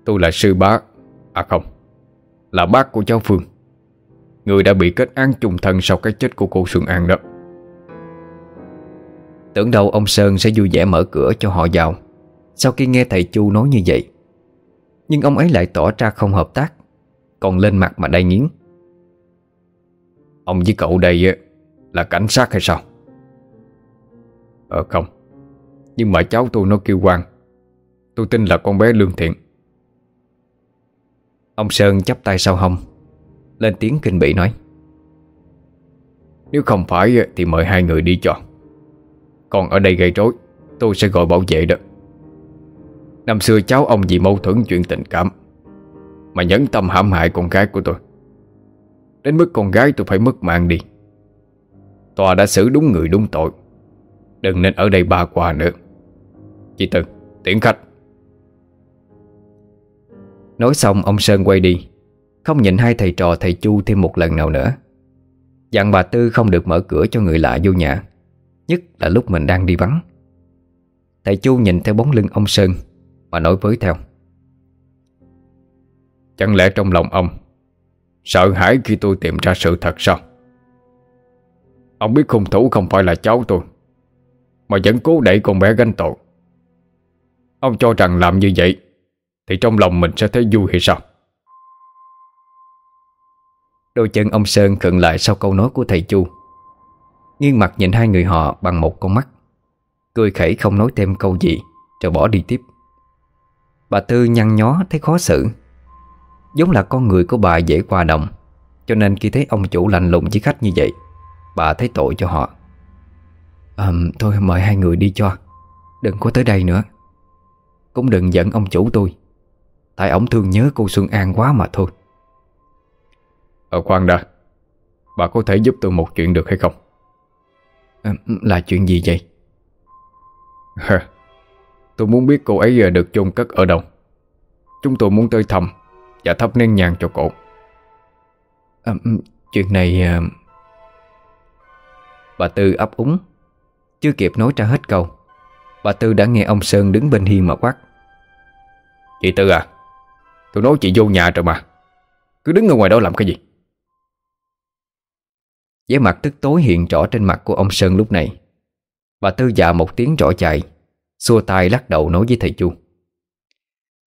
Tôi là sư bá À không, Là bác của cháu Phương. Người đã bị kết án trùng thân sau cái chết của cô Xuân An đó. Tưởng đâu ông Sơn sẽ vui vẻ mở cửa cho họ vào, Sau khi nghe thầy Chu nói như vậy. Nhưng ông ấy lại tỏ ra không hợp tác. Còn lên mặt mà đay nghiến. Ông với cậu đây là cảnh sát hay sao? Ờ không. Nhưng mà cháu tôi nó kêu quan Tôi tin là con bé lương thiện. Ông Sơn chắp tay sau hông, Lên tiếng kinh bỉ nói. Nếu không phải thì mời hai người đi cho. Còn ở đây gây rối, Tôi sẽ gọi bảo vệ đó. Năm xưa cháu ông vì mâu thuẫn chuyện tình cảm mà nhẫn tâm hãm hại con gái của tôi. Đến mức con gái tôi phải mất mạng đi. Tòa đã xử đúng người đúng tội. Đừng nên ở đây ba qua nữa. Chị Tư, tiễn khách. Nói xong ông Sơn quay đi. Không nhìn hai thầy trò thầy Chu thêm một lần nào nữa. Dặn bà Tư không được mở cửa cho người lạ vô nhà Nhất là lúc mình đang đi vắng. Thầy Chu nhìn theo bóng lưng ông Sơn Mà nói với theo. Chẳng lẽ trong lòng ông, Sợ hãi khi tôi tìm ra sự thật sao? Ông biết hung thủ không phải là cháu tôi, Mà vẫn cố đẩy con bé gánh tội. Ông cho rằng làm như vậy Thì trong lòng mình sẽ thấy vui hay sao? Đôi chân ông Sơn khựng lại sau câu nói của thầy Chu. Nghiêng mặt nhìn hai người họ bằng một con mắt, Cười khẩy không nói thêm câu gì, Rồi bỏ đi tiếp. Bà Tư nhăn nhó, thấy khó xử. Giống là con người của bà dễ qua đồng Cho nên khi thấy ông chủ lạnh lùng với khách như vậy Bà thấy tội cho họ. À, Thôi mời hai người đi cho. Đừng có tới đây nữa. Cũng đừng giận ông chủ tôi. Tại ổng thương nhớ cô Xuân An quá mà thôi. Ờ khoan đã. Bà có thể giúp tôi một chuyện được hay không? À, Là chuyện gì vậy? Tôi muốn biết cô ấy được chôn cất ở đâu. Chúng tôi muốn tới thăm Và thắp nén nhang cho cô à, Chuyện này à... Bà Tư ấp úng. Chưa kịp nói ra hết câu Bà Tư đã nghe ông Sơn đứng bên hiên mà quát. Chị Tư à Tôi nói chị vô nhà rồi mà. Cứ đứng ở ngoài đó làm cái gì? Vẻ mặt tức tối hiện rõ trên mặt của ông Sơn lúc này. Bà Tư dạ một tiếng rõ chạy Xua tay lắc đầu nói với thầy Chu.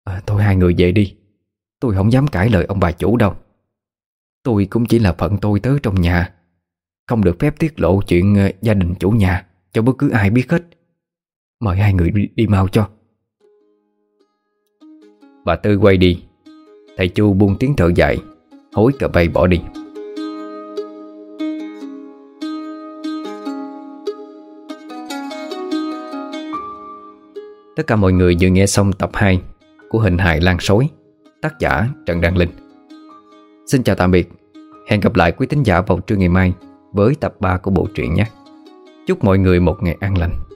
À, Thôi hai người về đi Tôi không dám cãi lời ông bà chủ đâu. Tôi cũng chỉ là phận tôi tới trong nhà. Không được phép tiết lộ chuyện ờ, gia đình chủ nhà Cho bất cứ ai biết hết. Mời hai người đi, đi mau cho. Bà Tư quay đi. Thầy Chu buông tiếng thở dài Hối cà bay bỏ đi. Tất cả mọi người vừa nghe xong tập 2 Của hình hài Lan Sói Tác giả Trần Đăng Linh. Xin chào tạm biệt. Hẹn gặp lại quý tín giả vào trưa ngày mai Với tập 3 của bộ truyện nhé. Chúc mọi người một ngày an lành.